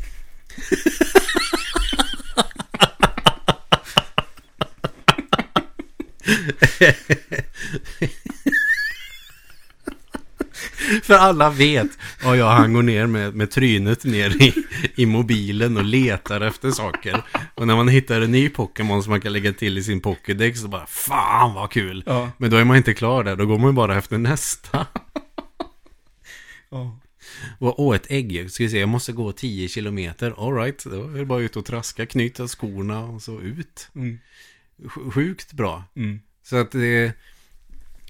För alla vet. Ja, ja, han går ner med, med trynet ner i, i mobilen och letar efter saker. Och när man hittar en ny Pokémon som man kan lägga till i sin Pokédex så bara Fan vad kul! Ja. Men då är man inte klar där, då går man bara efter nästa. Ja. Och, åh, ett ägg. Ska vi se, jag måste gå 10 kilometer. Alright, då är det bara ut och traska, knyta skorna och så ut. Mm. Sj- Sjukt bra. Mm. Så att det...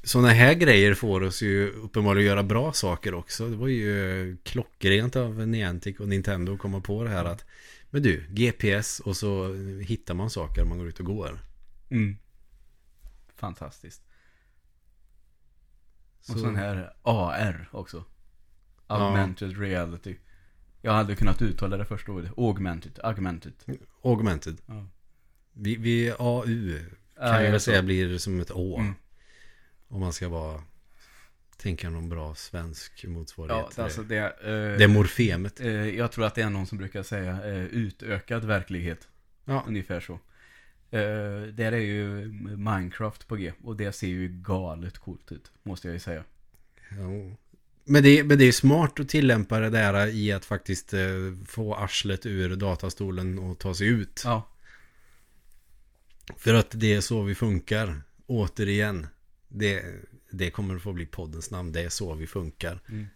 Sådana här grejer får oss ju uppenbarligen göra bra saker också. Det var ju klockrent av Niantic och Nintendo att komma på det här att Men du, GPS och så hittar man saker om man går ut och går. Mm. Fantastiskt. Så, Och sån här AR också. Augmented reality. Jag hade kunnat uttala det första ordet. Augmented. Augmented. Augmented. Ja. Vi, vi AU kan Ja, jag jag säga blir som ett Å. Mm. Om man ska vara Tänka någon bra svensk motsvarighet Ja, alltså det. det... eh, Det är morfemet. eh, jag tror att det är någon som brukar säga eh, utökad verklighet. Ja. Ungefär så. Eh, där är ju Minecraft på G. Och det ser ju galet coolt ut. Måste jag ju säga. Ja. Men det, men det är smart att tillämpa det där i att faktiskt eh, få arslet ur datastolen och ta sig ut. Ja. För att det är så vi funkar. Återigen. Det, det kommer att få bli poddens namn. Det är så vi funkar. Mm.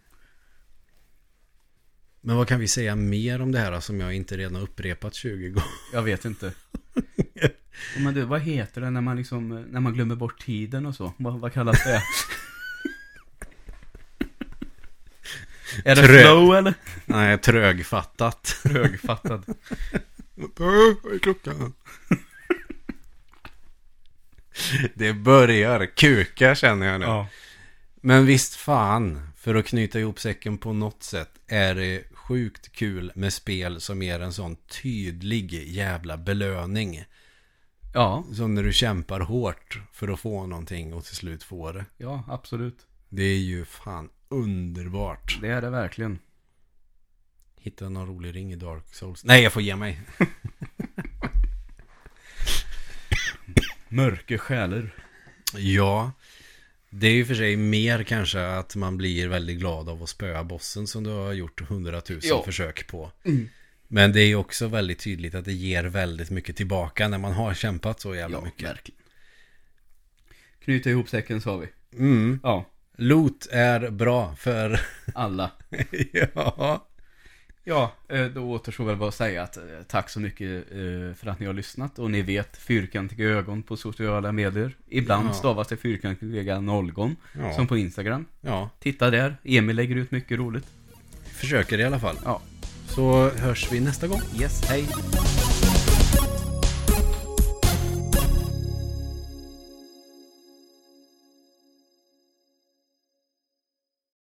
Men vad kan vi säga mer om det här som jag inte redan upprepat 20 gånger? Jag vet inte. Men du, vad heter det när man liksom, när man glömmer bort tiden och så? Vad, vad kallas det? är det Trö- flow eller? Nej, trögfattat. Högfattad. Vad är klockan? Det börjar kuka känner jag nu. Ja. Men visst fan, för att knyta ihop säcken på något sätt är det sjukt kul med spel som ger en sån tydlig jävla belöning. Ja, Som när du kämpar hårt för att få någonting och till slut få det. ja, absolut. Det är ju fan underbart. Det är det verkligen. Hitta någon rolig ring i Dark Souls. Nej, jag får ge mig. Mörker själar. Ja, det är ju för sig mer kanske att man blir väldigt glad av att spöa bossen som du har gjort hundratusen Ja. försök på. Mm. Men det är ju också väldigt tydligt att det ger väldigt mycket tillbaka när man har kämpat så jävla Ja, mycket. verkligen. Knyta ihop säcken sa vi. Mm. Ja, Loot är bra för... alla. ja. Ja, eh, då återstår väl bara att säga att eh, tack så mycket eh, för att ni har lyssnat. Och ni vet, fyrkantiga ögon på sociala medier. Ibland Ja. stavas det fyrkantiga nollgon. Ja. Som på Instagram. ja, Titta där, Emil lägger ut mycket roligt. försöker i alla fall. Ja. Så hörs vi nästa gång. Yes, hej.